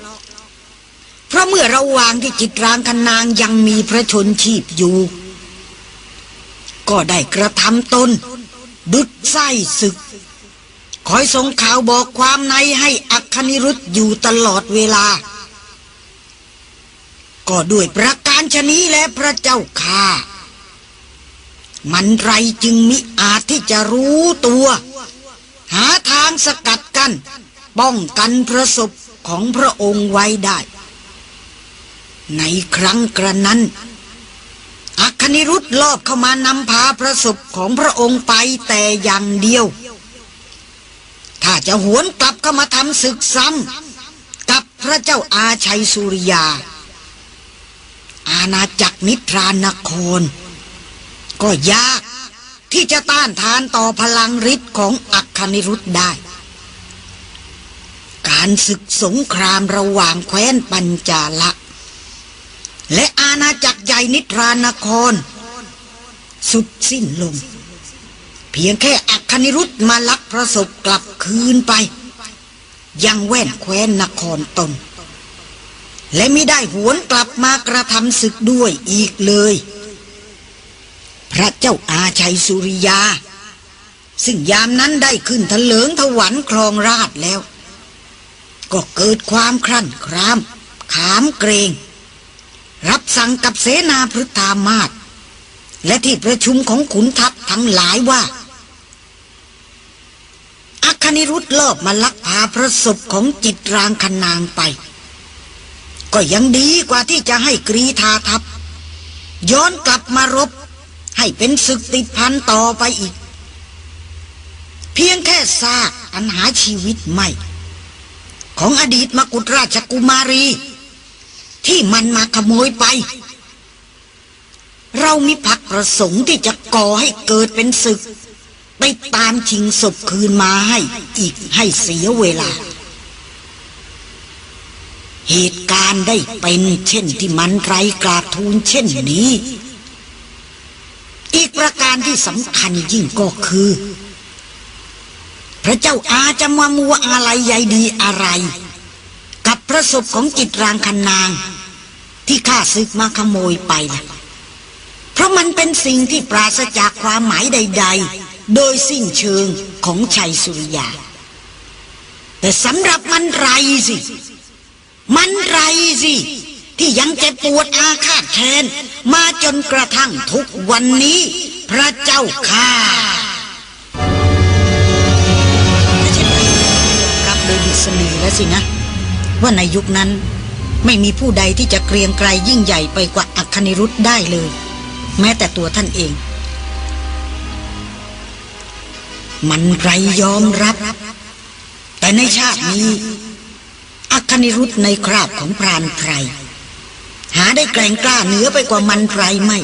เพราะเมื่อระวางที่จิตรางคนางยังมีพระชนชีพอยู่ ก็ได้กระทำตน ดุดไส้ศึก คอยส่งข่าวบอกความในให้อัคนิรุธอยู่ตลอดเวลา ก็ด้วยประการชนี้และพระเจ้าค่ามันไรจึงมิอาจที่จะรู้ตัว หาทางสกัดกัน้นป้องกันประสบของพระองค์ไว้ได้ ในครั้งกระนั้น อัคนิรุธลอบเข้ามานำพาประสบของพระองค์ไปแต่อย่างเดียว ถ้าจะหวนกลับเข้ามาทำศึกซ้ำกับพระเจ้าอาชัยสุริยา อาณาจักรนิทรานคร ก็ยากที่จะต้านทานต่อพลังฤทธิ์ของอัคนิรุธได้ การศึกสงครามระหว่างแคว้นปัญจาละ และอาณาจักรใหญ่นิทรานคร สุดสิ้นลง เพียงแค่อัคนิรุธมาลักประสบกลับคืนไป ยังแว่นแคว้นนครตน และไม่ได้หวนกลับมากระทำศึกด้วยอีกเลย พระเจ้าอาชัยสุริยา ซึ่งยามนั้นได้ขึ้นทะเลิงถวันครองราชแล้ว ก็เกิดความครั่นคราม ขามเกรง รับสั่งกับเสนาพฤทามาศและที่ประชุมของขุนทัพทั้งหลายว่า อัคนิรุธลอบมาลักพาพระศพของจิตรางคนางไป ก็ยังดีกว่าที่จะให้กรีธาทัพ ย้อนกลับมารบ ให้เป็นศึกติดพันต่อไปอีก เพียงแค่ซากอันหาชีวิตไม่ ของอดีตมกุฎราชกุมารี ที่มันมาขโมยไป เรามีพักประสงค์ที่จะก่อให้เกิดเป็นศึก ไปตามชิงศพคืนมาให้ อีกให้เสียเวลา เหตุการณ์ได้เป็นเช่นที่มันไรกราบทูลเช่นนี้ อีกประการที่สำคัญยิ่งก็คือ พระเจ้าอาจะมามัวอะไรใหญ่ดีอะไร กับพระศพของจิตรางคันนาง ที่ข้าศึกมาขโมยไปนะเพราะมันเป็นสิ่งที่ปราศจากความหมายใด ๆ โดยสิ้นเชิงของชัยสุริยา แต่สำหรับมันไรสิ มันไรสิ ที่ยังเจ็บปวดอาฆาตแค้นมาจนกระทั่งทุกวันนี้พระเจ้าข้ารับโดยดิษนีแล้วสินะ ว่าในยุคนั้น ไม่มีผู้ใดที่จะเกรียงไกรยิ่งใหญ่ไปกว่าอัคนิรุธได้เลย แม้แต่ตัวท่านเอง มันไรยอมรับ แต่ในชาตินี้ อัคนิรุธในคราบของพรานไพรหาได้แกร่งกล้าเหนือไปกว่ามันไรไม่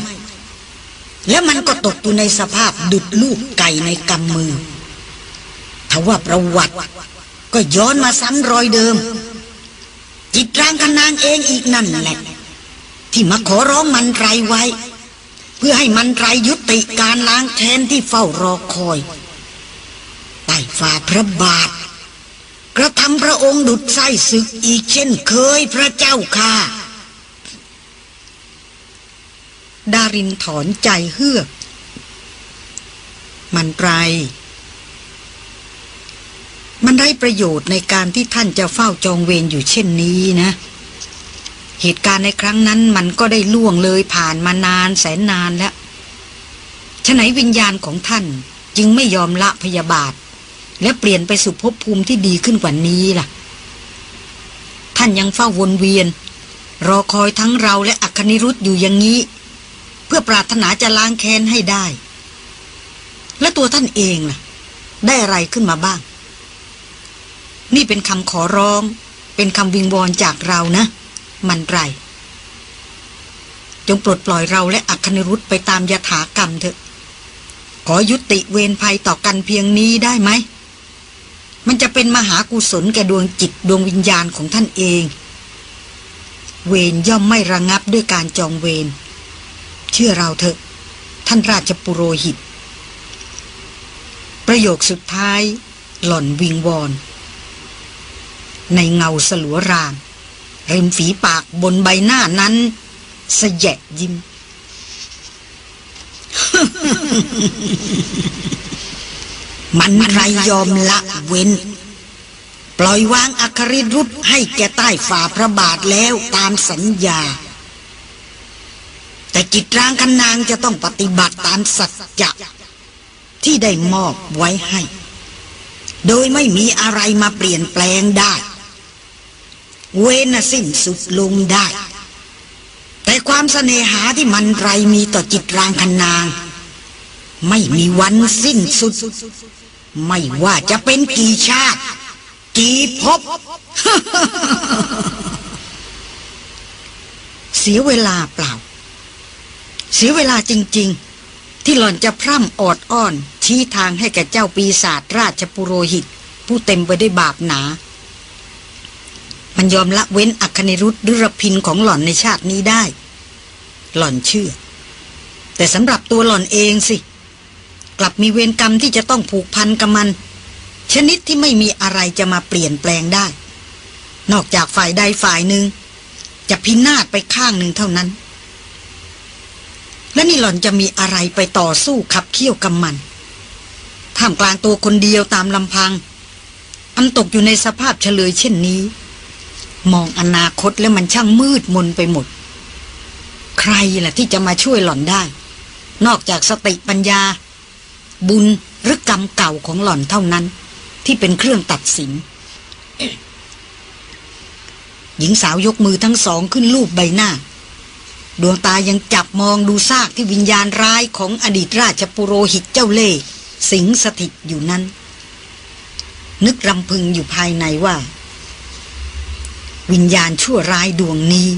แล้วมันก็ตกอยู่ในสภาพดุดลูกไก่ในกำมือทว่าประวัติก็ย้อนมาซ้ำรอยเดิม จิตรางคนางเองอีกนั่นแหละ ที่มาขอร้องมันไรไว้ เพื่อให้มันไรยุติการล้างแค้นที่เฝ้ารอคอยใต้ฝ่าพระบาท กระทำพระองค์ดุดไส้ศึกอีกเช่นเคยพระเจ้าค่ะ ดารินถอนใจเฮือก มันไร มันได้ประโยชน์ในการที่ท่านจะเฝ้าจองเวรอยู่เช่นนี้นะ เหตุการณ์ในครั้งนั้นมันก็ได้ล่วงเลยผ่านมานานแสนนานแล้วฉะไหนวิญญาณของท่านจึงไม่ยอมละพยาบาท และเปลี่ยนไปสู่ภพภูมิที่ดีขึ้นกว่านี้ล่ะ ท่านยังเฝ้าวนเวียน รอคอยทั้งเราและอัคนิรุธอยู่อย่างนี้ เพื่อปรารถนาจะล้างแค้นให้ได้ และตัวท่านเองล่ะ ได้อะไรขึ้นมาบ้าง นี่เป็นคำขอร้อง เป็นคำวิงวอนจากเรานะ มันไร จงปลดปล่อยเราและอัคนิรุธไปตามยถากรรมเถอะ ขอยุติเวรภัยต่อกันเพียงนี้ได้ไหม มันจะเป็นมหากุศลแก่ดวงจิตดวงวิญญาณของท่านเอง เวรย่อมไม่ระงับด้วยการจองเวร เชื่อเราเถอะ ท่านราชปุโรหิต ประโยคสุดท้าย หล่อนวิงวอน ในเงาสลัวราง ริมฝีปากบนใบหน้านั้นสแยะยิ้ม มันไรยอมละเว้น ปล่อยวางอัคริรุธให้แกใต้ฝ่าพระบาทแล้วตามสัญญา แต่จิตร่างคันนางจะต้องปฏิบัติตามสัจจะที่ได้มอบไว้ให้ โดยไม่มีอะไรมาเปลี่ยนแปลงได้ เวนสิ้นสุดลงได้ แต่ความเสน่หาที่มันไรมีต่อจิตรางคันนาง ไม่มีวันสิ้นสุด ไม่ว่าจะเป็นกี่ชาติ กี่ภพเสียเวลาเปล่า เสียเวลาจริง ๆ ที่หล่อนจะพร่ำออดอ้อน ชี้ทางให้แก่เจ้าปีศาจราชปุโรหิต ผู้เต็มไปด้วยบาปหนา มันยอมละเว้นอัคนิรุธหรือรพินของหล่อนในชาตินี้ได้ หล่อนเชื่อ แต่สำหรับตัวหล่อนเองสิ กลับมีเวรกรรมที่จะต้องผูกพันกับมัน ชนิดที่ไม่มีอะไรจะมาเปลี่ยนแปลงได้ นอกจากฝ่ายใดฝ่ายหนึ่ง จะพินาศไปข้างหนึ่งเท่านั้น และนี่หล่อนจะมีอะไรไปต่อสู้ขับเคี่ยวกับมันท่ามกลางตัวคนเดียวตามลำพังอันตกอยู่ในสภาพเฉลยเช่นนี้ มองอนาคตแล้วมันช่างมืดมนไปหมด ใครล่ะที่จะมาช่วยหล่อนได้ นอกจากสติปัญญา บุญหรือกรรมเก่าของหล่อนเท่านั้น ที่เป็นเครื่องตัดสิน หญิงสาวยกมือทั้งสองขึ้นลูบใบหน้า ดวงตายังจับมองดูซากที่วิญญาณร้ายของอดีตราชปุโรหิตเจ้าเล่สิงสถิตอยู่นั้น นึกรำพึงอยู่ภายในว่า วิญญาณชั่วร้ายดวงนี้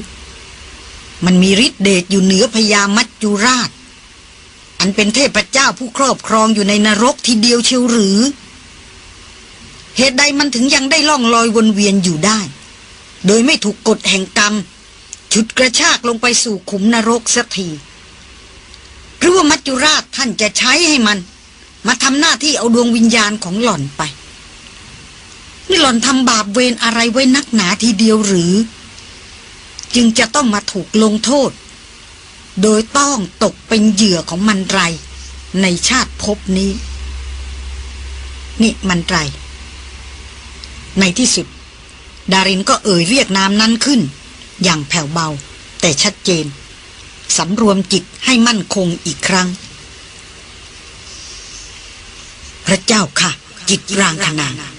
มันมีฤทธิเดชอยู่เหนือพญามัจจุราช อันเป็นเทพเจ้าผู้ครอบครองอยู่ในนรกทีเดียวเชียวหรือ เหตุใดมันถึงยังได้ล่องลอยวนเวียนอยู่ได้ โดยไม่ถูกกฎแห่งกรรมฉุดกระชากลงไปสู่ขุมนรกสักทีหรือว่ามัจจุราชท่านจะใช้ให้มัน มาทำหน้าที่เอาดวงวิญญาณของหล่อนไป นี่หล่อนทำบาปเวรอะไรไว้นักหนาทีเดียวหรือ จึงจะต้องมาถูกลงโทษ โดยต้องตกเป็นเหยื่อของมันไร ในชาติภพนี้ นี่มันไร ในที่สุด ดารินก็เอ่ยเรียกนามนั้นขึ้น อย่างแผ่วเบา แต่ชัดเจนสำรวมจิตให้มั่นคงอีกครั้ง พระเจ้าค่ะ จิตรางขนานเ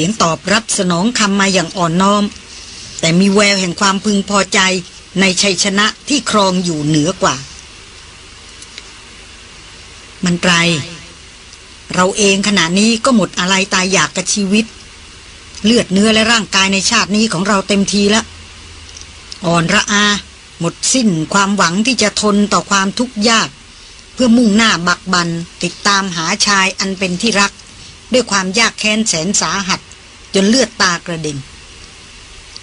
สียงตอบรับสนองคำมาอย่างอ่อนน้อม แต่มีแววแห่งความพึงพอใจในชัยชนะที่ครองอยู่เหนือกว่า มันไตร เราเองขณะนี้ก็หมดอะไรตายอยากกับชีวิต เลือดเนื้อและร่างกายในชาตินี้ของเราเต็มทีแล้วอ่อนระอา หมดสิ้นความหวังที่จะทนต่อความทุกข์ยาก เพื่อมุ่งหน้าบักบันติดตามหาชายอันเป็นที่รัก ด้วยความยากแค้นแสนสาหัส จนเลือดตากระเด็น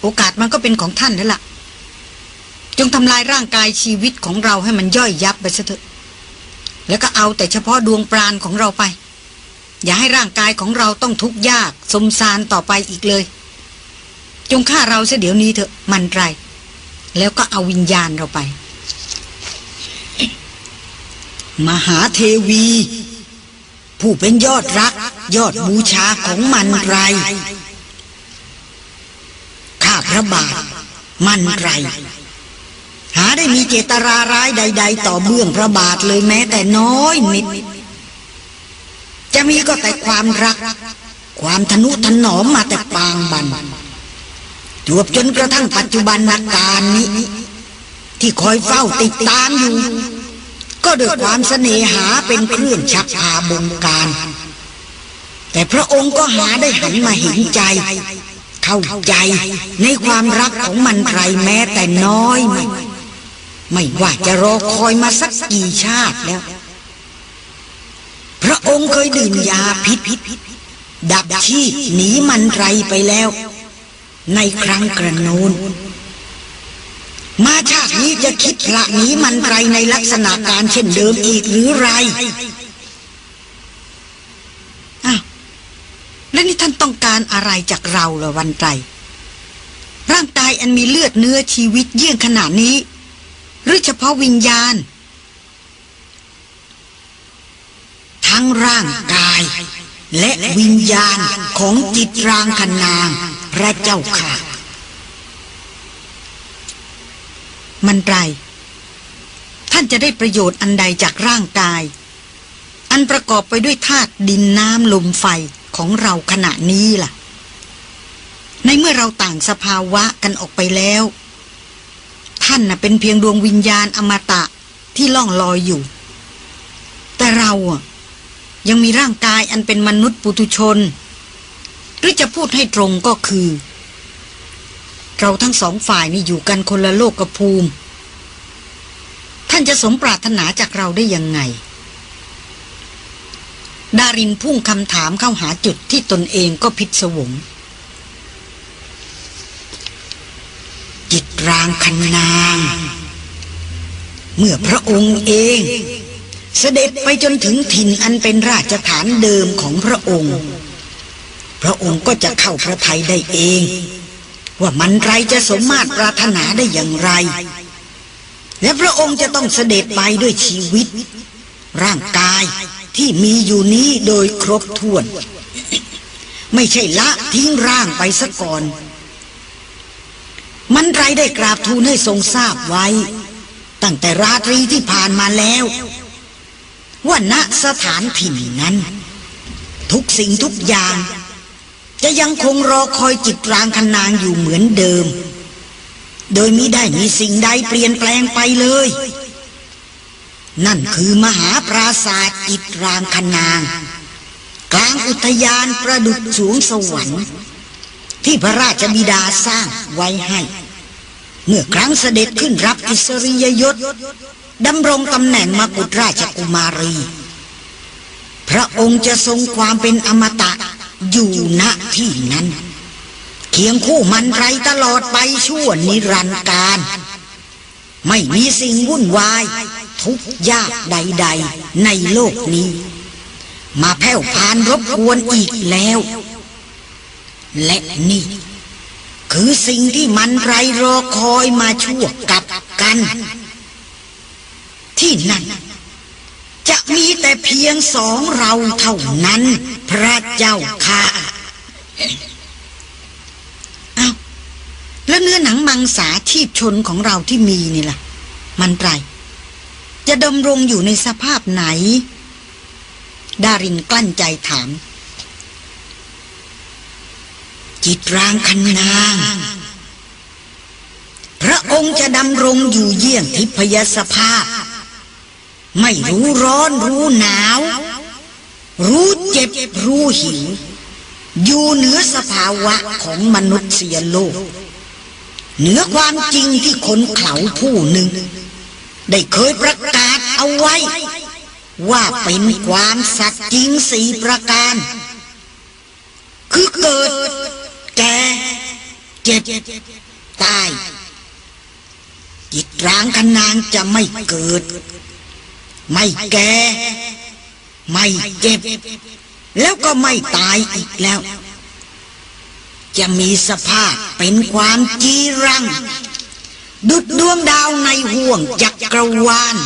โอกาสมันก็เป็นของท่านแล้วล่ะ จงทำลายร่างกายชีวิตของเราให้มันย่อยยับไปซะเถอะ แล้วก็เอาแต่เฉพาะดวงปราณของเราไป อย่าให้ร่างกายของเราต้องทุกข์ยาก สมสารต่อไปอีกเลย จงฆ่าเราเสียเดี๋ยวนี้เถอะมันไร แล้วก็เอาวิญญาณเราไป มหาเทวี ผู้เป็นยอดรัก ยอดบูชาของมันไรข้าพระบาท มันไรหาได้มีเจตราร้ายใด ๆ ต่อเบื้องพระบาทเลยแม้แต่น้อยนิด จะมีก็แต่ความรัก ความทนุถนอมมาแต่ปางบันจวบจนกระทั่งปัจจุบันนาการนี้ ที่คอยเฝ้าติดตามอยู่ ก็ด้วยความเสน่หาเป็นเครื่องชักพาบงการ แต่พระองค์ก็หาได้หันมาเห็นใจ เข้าใจในความรักของมันใครแม้แต่น้อยไม่ไม่ว่าจะรอคอยมาสักกี่ชาติแล้ว พระองค์เคยดื่มยาพิษดับชีพหนีมันไรไปแล้ว ในครั้งกระโนนมาชาต นี้จะคิดพละหนีมันไรในลักษณะการเช่นเดิมอีกหรือไรอ้าวแล้วนี่ท่านต้องการอะไรจากเราเหรอวันไตรร่างกายอันมีเลือดเนื้อชีวิตเยี่ยงขนาดนี้ หรือเฉพาะวิญญาณ ทั้งร่างกาย และวิญญาณของจิตรางคนาง พระเจ้าค่ะ มันไร ท่านจะได้ประโยชน์อันใดจากร่างกาย อันประกอบไปด้วยธาตุดินน้ำลมไฟของเราขณะนี้ล่ะ ในเมื่อเราต่างสภาวะกันออกไปแล้ว ท่านน่ะเป็นเพียงดวงวิญญาณอมตะที่ล่องลอยอยู่ แต่เราอะยังมีร่างกายอันเป็นมนุษย์ปุถุชน หรือจะพูดให้ตรงก็คือ เราทั้งสองฝ่ายนี่อยู่กันคนละโลกกับภูมิ ท่านจะสมปรารถนาจากเราได้ยังไง ดารินพุ่งคำถามเข้าหาจุดที่ตนเองก็พิศวง จิตรางคันาง เมื่อพระองค์เอง เสด็จไปจนถึงถิ่นอันเป็นราชฐานเดิมของพระองค์ พระองค์ก็จะเข้าพระทัยได้เอง ว่ามันไรจะสมมาตรปรารถนาได้อย่างไร และพระองค์จะต้องเสด็จไปด้วยชีวิต ร่างกายที่มีอยู่นี้โดยครบถ้วน ไม่ใช่ละทิ้งร่างไปซะก่อน มันไรได้กราบทูลให้ทรงทราบไว้ ตั้งแต่ราตรีที่ผ่านมาแล้วว่าณสถานถิ่นนั้น ทุกสิ่งทุกอย่าง จะยังคงรอคอยจิตรางคนางอยู่เหมือนเดิม โดยมิได้มีสิ่งใดเปลี่ยนแปลงไปเลย นั่นคือมหาปราศาสตร์จิตรางคนาง กลางอุทยานประดุจสูงสวรรค์ ที่พระราชบิดาสร้างไว้ให้ เมื่อครั้งเสด็จขึ้นรับอิสริยยศดำรงตำแหน่งมกุฎราชกุมารี พระองค์จะทรงความเป็นอมตะ อยู่ณที่นั้น เคียงคู่มันไรตลอดไปชั่วนิรันดร์การ ไม่มีสิ่งวุ่นวาย ทุกยากใด ๆ ในโลกนี้ มาแผ่วพานรบกวนอีกแล้ว และนี่ คือสิ่งที่มันไรรอคอยมาชั่วกับกัน ที่นั่น จะมีแต่เพียงสองเราเท่านั้น พระเจ้าค่ะอ้าวแล้วเนื้อหนังมังสาชีพชนของเราที่มีนี่ล่ะ มันไรจะดำรงอยู่ในสภาพไหน ดารินกลั้นใจถาม จิตรางคันนางพระองค์จะดำรงอยู่เยี่ยงทิพยสภาพ ไม่รู้ร้อนรู้หนาว รู้เจ็บรู้หิว อยู่เหนือสภาวะของมนุษย์ยโลก เหนือความจริงที่คนเขาผู้หนึ่ง ได้เคยประกาศเอาไว้ ว่าเป็นความสัตย์จริงสี่ประการ คือเกิด แก่เจ็บ ตายจิตร้างคนนางจะไม่เกิด ไม่แก่ ไม่เจ็บ แล้วก็ไม่ตายอีกแล้ว จะมีสภาพเป็นความจีรัง ดุดดวงดาวในห่วงจักรวาล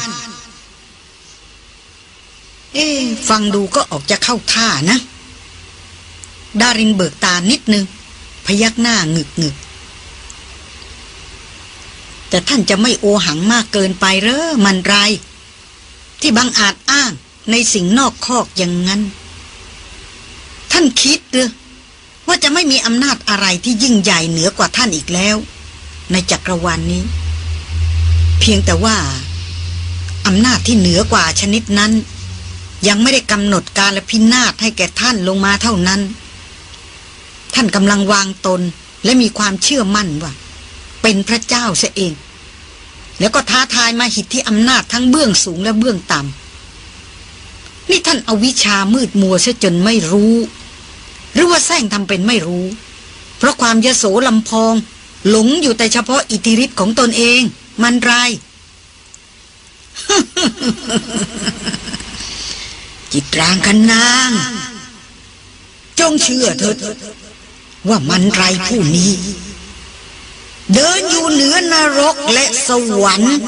เอ๊ฟังดูก็ออกจะเข้าท่านะ ดารินเบิกตานิดนึง พยักหน้างึกงึกแต่ท่านจะไม่โอหังมากเกินไปเหรอมันไร ที่บางอาจอ้างในสิ่งนอกคอกอย่างนั้น ท่านคิดหรือว่าจะไม่มีอำนาจอะไรที่ยิ่งใหญ่เหนือกว่าท่านอีกแล้ว ในจักรวาลนนี้ เพียงแต่ว่าอำนาจที่เหนือกว่าชนิดนั้น ยังไม่ได้กำหนดการและพินาศให้แก่ท่านลงมาเท่านั้น ท่านกำลังวางตนและมีความเชื่อมั่นว่า เป็นพระเจ้าเสเอง แล้วก็ท้าทายมาหิทธิอำนาจทั้งเบื้องสูงและเบื้องต่ำนี่ท่านเอาวิชามืดมัวเสียจนไม่รู้ หรือว่าแซงทำเป็นไม่รู้ เพราะความยโสลำพอง หลงอยู่แต่เฉพาะอิทธิฤทธิ์ของตนเอง มันไรจิตรางคันนาง จงเชื่อเถิดว่ามันไรผู้นี้ เดินอยู่เหนือนรกและสวรรค์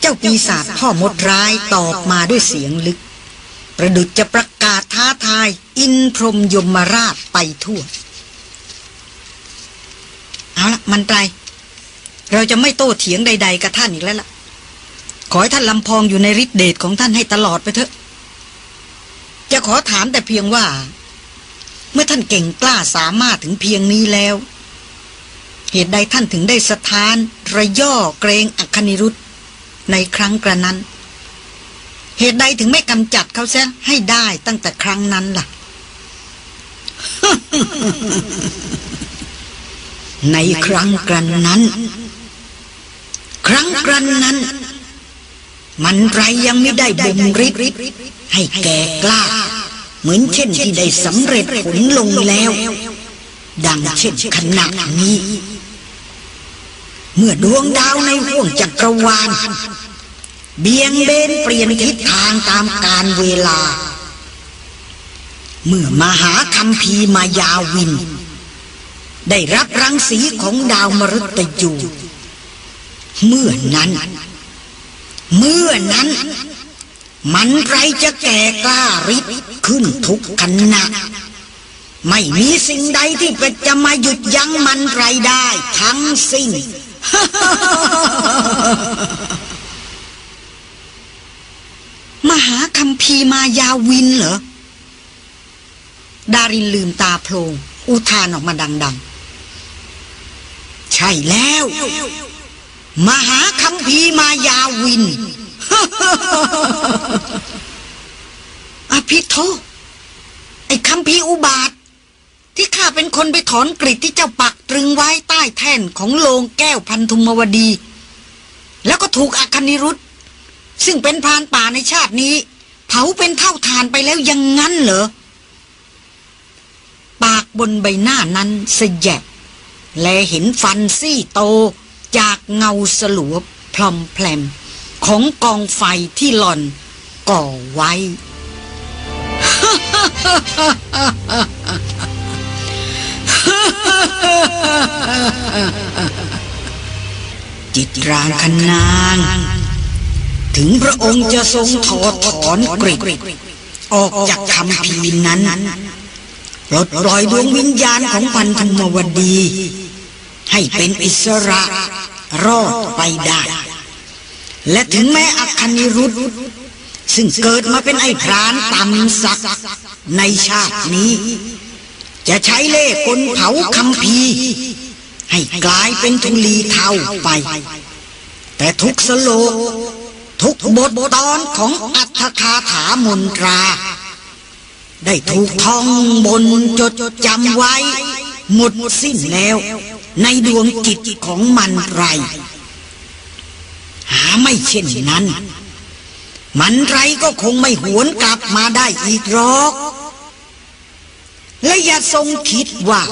เจ้าปีศาจพ่อมดร้ายตอบมาด้วยเสียงลึก ประดุจจะประกาศท้าทาย อินพรมยมราชไปทั่ว เอาละมันไตรเราจะไม่โต้เถียงใด ๆ กับท่านอีกแล้วล่ะ ขอให้ท่านลำพองอยู่ในฤทธิเดชของท่านให้ตลอดไปเถอะ จะขอถามแต่เพียงว่า เมื่อท่านเก่งกล้าสามารถถึงเพียงนี้แล้ว เหตุใดท่านถึงได้สถาน ระย่อเกรงอัคนิรุธในครั้งกระนั้น เหตุใดถึงไม่กำจัดเขาเสียให้ได้ตั้งแต่ครั้งนั้นล่ะ ในครั้งกรันนั้น ครั้งกรันนั้น มันไรยังไม่ได้บ่มฤทธิ์ให้แก่กล้า เหมือนเช่นที่ได้สำเร็จผลลงแล้ว ดังเช่นขณะนี้ เมื่อดวงดาวในห้วงจักรวาล เบี่ยงเบนเปลี่ยนทิศทางตามกาลเวลา เมื่อมหาคัมภีร์มายาวิน ได้รับรังสีของดาวมฤตยู เมื่อนั้น เมื่อนั้น มันไรจะแก่กล้าริบขึ้นทุกขณะ ไม่มีสิ่งใดที่จะมาหยุดยั้งมันไรได้ ทั้งสิ้นมหาคัมภีร์มายาวินเหรอ ดารินลืมตาโพลงอุทานออกมาดัง ๆ ใช่แล้ว มหาคัมภีร์มายาวิน อภิโทไอ้คัมภีอุบาท ที่ข้าเป็นคนไปถอนกริดที่เจ้าปักตรึงไว้ใต้แท่นของโลงแก้วพันธุมวดี แล้วก็ถูกอาคนิรุธซึ่งเป็นพรานป่าในชาตินี้ เผาเป็นเท่าทานไปแล้วยังงั้นเหรอ ปากบนใบหน้านั้นสยบและเห็นฟันซี่โตจากเงาสลัวพลอมแพลม ของกองไฟที่หล่อนก่อไว้ จิตรางคนาง ถึงพระองค์จะทรงถอดถอนกริดออกจากคำพีนั้นลดปล่อยดวงวิญญาณของพันธมวดี ให้เป็นอิสระรอดไปได้ และถึงแม้อัคนิรุธซึ่งเกิดมาเป็นไอ้พรานต่ำศักดิ์ในชาตินี้ จะใช้เล่ห์กลเผาคำพีให้กลายเป็นทุลีเท่าไป แต่ทุกสโลก ทุกบทตอนของอัตถคาถามนตรา ได้ถูกท่องบนจดจำไว้ หมดสิ้นแล้ว ในดวงจิตของมันไร หาไม่เช่นนั้น มันไรก็คงไม่หวนกลับมาได้อีกหรอก และอย่าทรงคิดว่า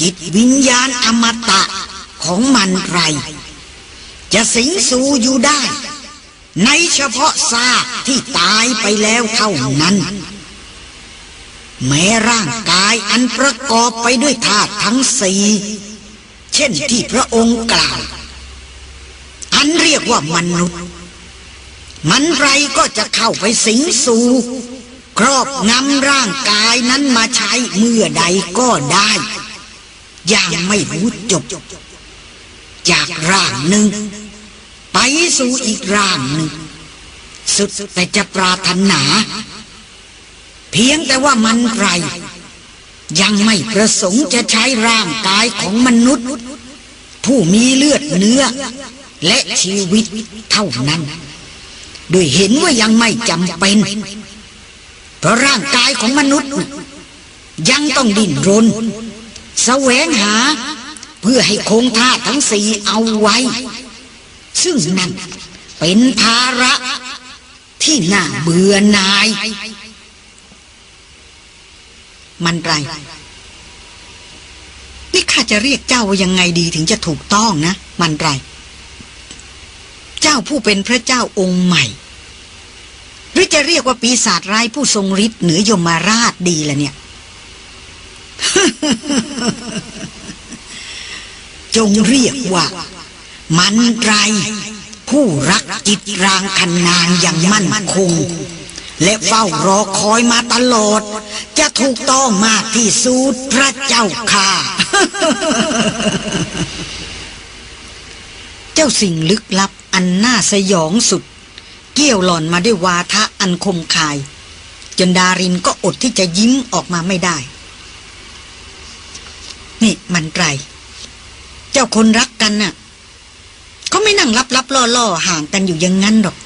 จิตวิญญาณอมตะของมันไรจะสิงสู่อยู่ได้ ในเฉพาะซากที่ตายไปแล้วเท่านั้น แม้ร่างกายอันประกอบไปด้วยธาตุทั้งสี่เช่นที่พระองค์กล่าว อันเรียกว่ามนุษย์ มันไรก็จะเข้าไปสิงสู่ครอบงำร่างกายนั้นมาใช้เมื่อใดก็ได้ อย่างไม่รู้จบ จากร่างหนึ่ง ไปสู่อีกร่างหนึ่ง สุดแต่จะปราถนา เพียงแต่ว่ามันไรยังไม่ประสงค์จะใช้ร่างกายของมนุษย์ ผู้มีเลือดเนื้อ และชีวิตเท่านั้น โดยเห็นว่ายังไม่จำเป็น เพราะร่างกายของมนุษย์ ยังต้องดิ้นรน แสวงหา เพื่อให้คงท่าทั้งสี่เอาไว้ ซึ่งนั่นเป็นภาระที่น่าเบื่อนาย มันไร นี่ข้าจะเรียกเจ้าว่ายังไงดีถึงจะถูกต้องนะ มันไร จ้าผู้เป็นพระเจ้าองค์ใหม่ หรือจะเรียกว่าปีศาจร้ายผู้ทรงฤทธิ์เหนือยมราชดีละเนี่ย จงเรียกว่า มันไร ผู้รักจิตรางคันนางอย่างมั่นคง และเฝ้ารอคอยมาตลอด จะถูกต้องมากที่สุดพระเจ้าค่ะ เจ้าสิ่งลึกลับ อันน่าสยองสุด เกี่ยวหล่อนมาด้วยวาทะอันคมคาย จนดารินก็อดที่จะยิ้มออกมาไม่ได้ นี่มันไรเจ้าคนรักกันน่ะเขาไม่นั่งลับๆล่อๆห่างกันอยู่อย่างนั้นหรอก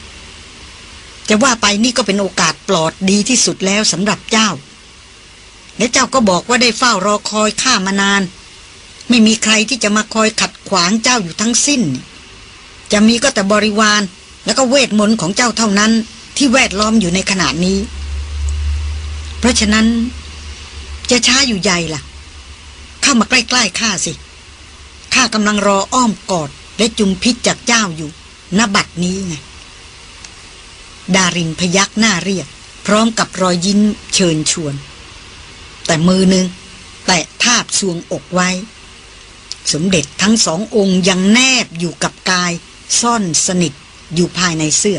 จะว่าไปนี่ก็เป็นโอกาสปลอดดีที่สุดแล้วสำหรับเจ้า และเจ้าก็บอกว่าได้เฝ้ารอคอยข้ามานาน ไม่มีใครที่จะมาคอยขัดขวางเจ้าอยู่ทั้งสิ้น จะมีก็แต่บริวาร แล้วก็เวทมนต์ของเจ้าเท่านั้น ที่แวดล้อมอยู่ในขณะนี้ เพราะฉะนั้น จะช้าอยู่ใหญ่ล่ะ เข้ามาใกล้ๆข้าสิข้ากำลังรออ้อมกอด และจุมพิษจากเจ้าอยู่ณบัดนี้ไงดารินพยักหน้าเรียก พร้อมกับรอยยิ้มเชิญชวน แต่มือหนึ่งแตะทาบสวงอกไว้ สมเด็จทั้งสององค์ยังแนบอยู่กับกาย ซ่อนสนิทอยู่ภายในเสื้อ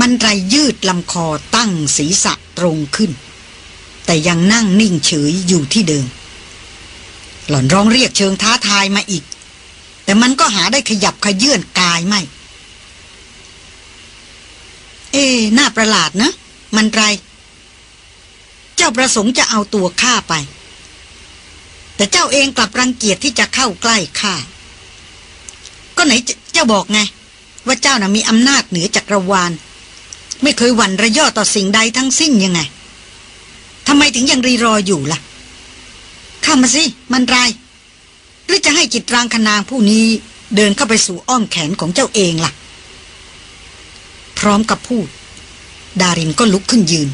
มันไรยืดลำคอตั้งศีรษะตรงขึ้น แต่ยังนั่งนิ่งเฉยอยู่ที่เดิม หล่อนร้องเรียกเชิงท้าทายมาอีก แต่มันก็หาได้ขยับขยื่นกายไม่ เอ๊น่าประหลาดนะ มันไร เจ้าประสงค์จะเอาตัวข้าไป แต่เจ้าเองกลับรังเกียจที่จะเข้าใกล้ข้า ไหนเจ้าบอกไง ว่าเจ้าน่ะมีอำนาจเหนือจักรวาล ไม่เคยหวั่นระย่อต่อสิ่งใดทั้งสิ้นยังไงทำไมถึงยังรีรออยู่ล่ะ ข้ามาสิ มันไรหรือจะให้จิตรางคนางผู้นี้เดินเข้าไปสู่อ้อมแขนของเจ้าเองล่ะ พร้อมกับพูด ดารินก็ลุกขึ้นยืน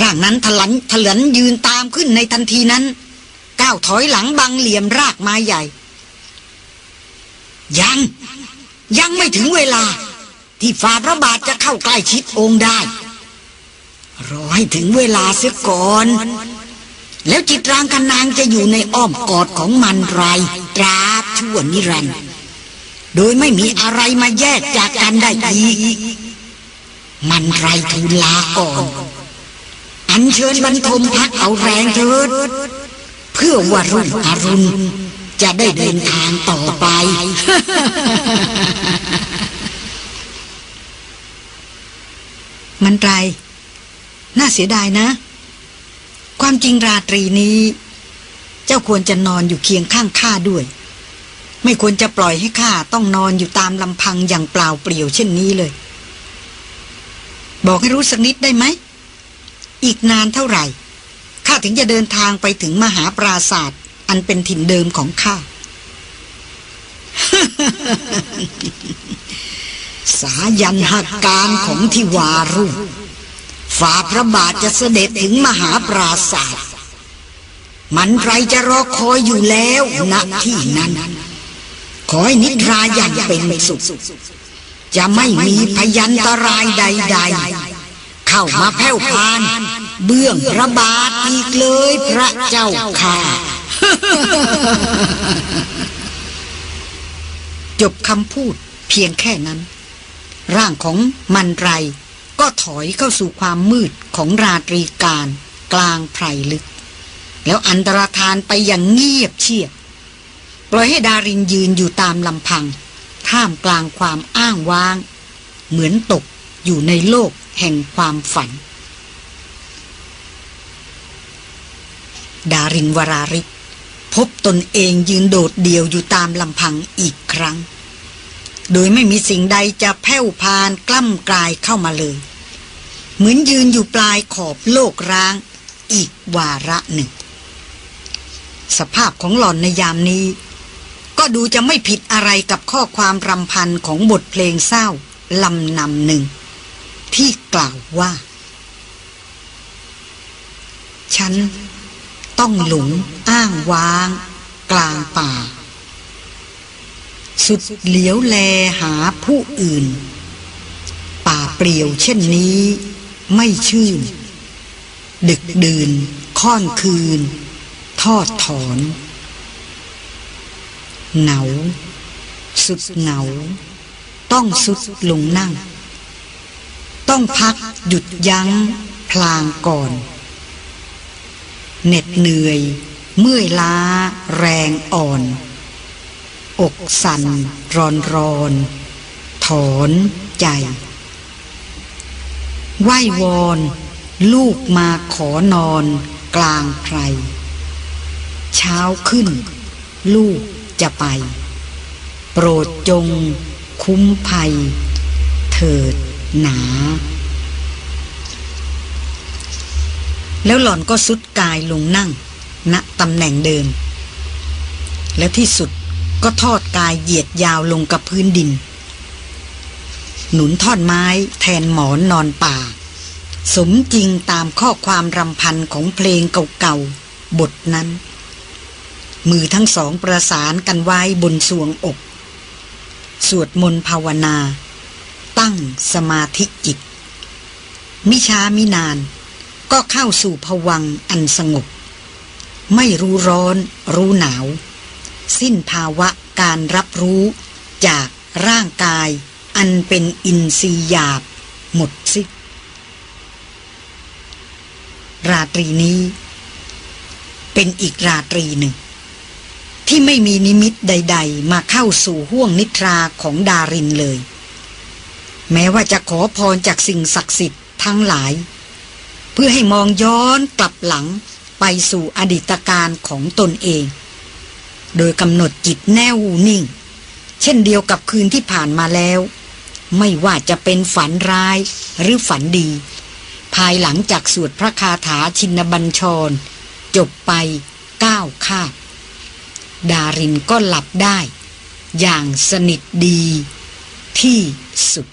ร่างนั้นทะลันทะลันยืนตามขึ้นในทันทีนั้น ก้าวถอยหลังบังเหลี่ยมรากไม้ใหญ่ ยัง ยังไม่ถึงเวลา ที่ฝ่าพระบาทจะเข้าใกล้ชิดองค์ได้ รอให้ถึงเวลาเสียก่อน แล้วจิตรางกันนางจะอยู่ในอ้อมกอดของมันไรตราบชั่วนิรันดร์โดยไม่มีอะไรมาแยกจากกันได้อีก มันไรทูลลาก่อน อันเชิญบรรทมพักเอาแรงเถิด เพื่อว่ารุ่งอรุณ จะได้เดินทางต่อไป มันไร น่าเสียดายนะ ความจริงราตรีนี้ เจ้าควรจะนอนอยู่เคียงข้างข้าด้วย ไม่ควรจะปล่อยให้ข้าต้องนอนอยู่ตามลำพังอย่างเปล่าเปลี่ยวเช่นนี้เลย บอกให้รู้สักนิดได้ไหม อีกนานเท่าไหร่ข้าถึงจะเดินทางไปถึงมหาปราศาสตร์ อันเป็นถิ่นเดิมของข้า สายันหักการของทิวารุฝ่าพระบาทจะเสด็จถึงมหาปราศาสตร์มันใครจะรอคอยอยู่แล้วณที่นั้น ขอให้นิทรายันเป็นสุข จะไม่มีพยันตรายใด ๆ เข้ามาแผ่วพาน เบื้องพระบาทอีกเลยพระเจ้าค่ะ จบคำพูดเพียงแค่นั้น ร่างของมันไร ก็ถอยเข้าสู่ความมืดของราตรีการกลางไพรลึก แล้วอันตรธานไปอย่างเงียบเชียบปล่อยให้ดารินยืนอยู่ตามลำพัง ท่ามกลางความอ้างว้าง เหมือนตกอยู่ในโลกแห่งความฝัน ดารินวราริศ พบตนเองยืนโดดเดี่ยวอยู่ตามลำพังอีกครั้ง โดยไม่มีสิ่งใดจะแผ่วพานกล้ำกลายเข้ามาเลย เหมือนยืนอยู่ปลายขอบโลกร้างอีกวาระหนึ่ง สภาพของหล่อนในยามนี้ ก็ดูจะไม่ผิดอะไรกับข้อความรำพันของบทเพลงเศร้าลำนำหนึ่ง ที่กล่าวว่า ฉัน ต้องหลงอ้างว้าง กลางป่า สุดเหลียวแลหาผู้อื่น ป่าเปลี่ยวเช่นนี้ไม่ชื่น ดึกดื่น ค่อนคืน ทอดถอน เหงาสุดเหงาต้องสุดลงนั่ง ต้องพักหยุดยัง้งพลางก่อน เหน็ดเหนื่อย เมื่อยล้า แรงอ่อน อกสั่นรอนรอนถอนใจ ไหววอน ลูกมาขอนอนกลางไพรเช้าขึ้น ลูกจะไป โปรดจงคุ้มภัย เถิดหนา แล้วหล่อนก็สุดกายลงนั่งณตำแหน่งเดิม และที่สุดก็ทอดกายเหยียดยาวลงกับพื้นดิน หนุนท่อนไม้แทนหมอนนอนป่า สมจริงตามข้อความรำพันของเพลงเก่าๆ บทนั้น มือทั้งสองประสานกันไว้บนสวงอก สวดมนต์ภาวนา ตั้งสมาธิจิต มิช้ามินาน ก็เข้าสู่ผวังอันสงบ ไม่รู้ร้อน รู้หนาว สิ้นภาวะการรับรู้จากร่างกายอันเป็นอินทรีย์หยาบ หมดสิ้นราตรีนี้ เป็นอีกราตรีหนึ่ง ที่ไม่มีนิมิตใด ๆ มาเข้าสู่ห้วงนิทราของดารินเลย แม้ว่าจะขอพรจากสิ่งศักดิ์สิทธิ์ทั้งหลาย เพื่อให้มองย้อนกลับหลังไปสู่อดีตการของตนเอง โดยกำหนดจิตแน่วนิ่ง เช่นเดียวกับคืนที่ผ่านมาแล้ว ไม่ว่าจะเป็นฝันร้ายหรือฝันดี ภายหลังจากสวดพระคาถาชินบัญชร จบไปก้าวคาบดารินก็หลับได้ อย่างสนิทดีที่สุด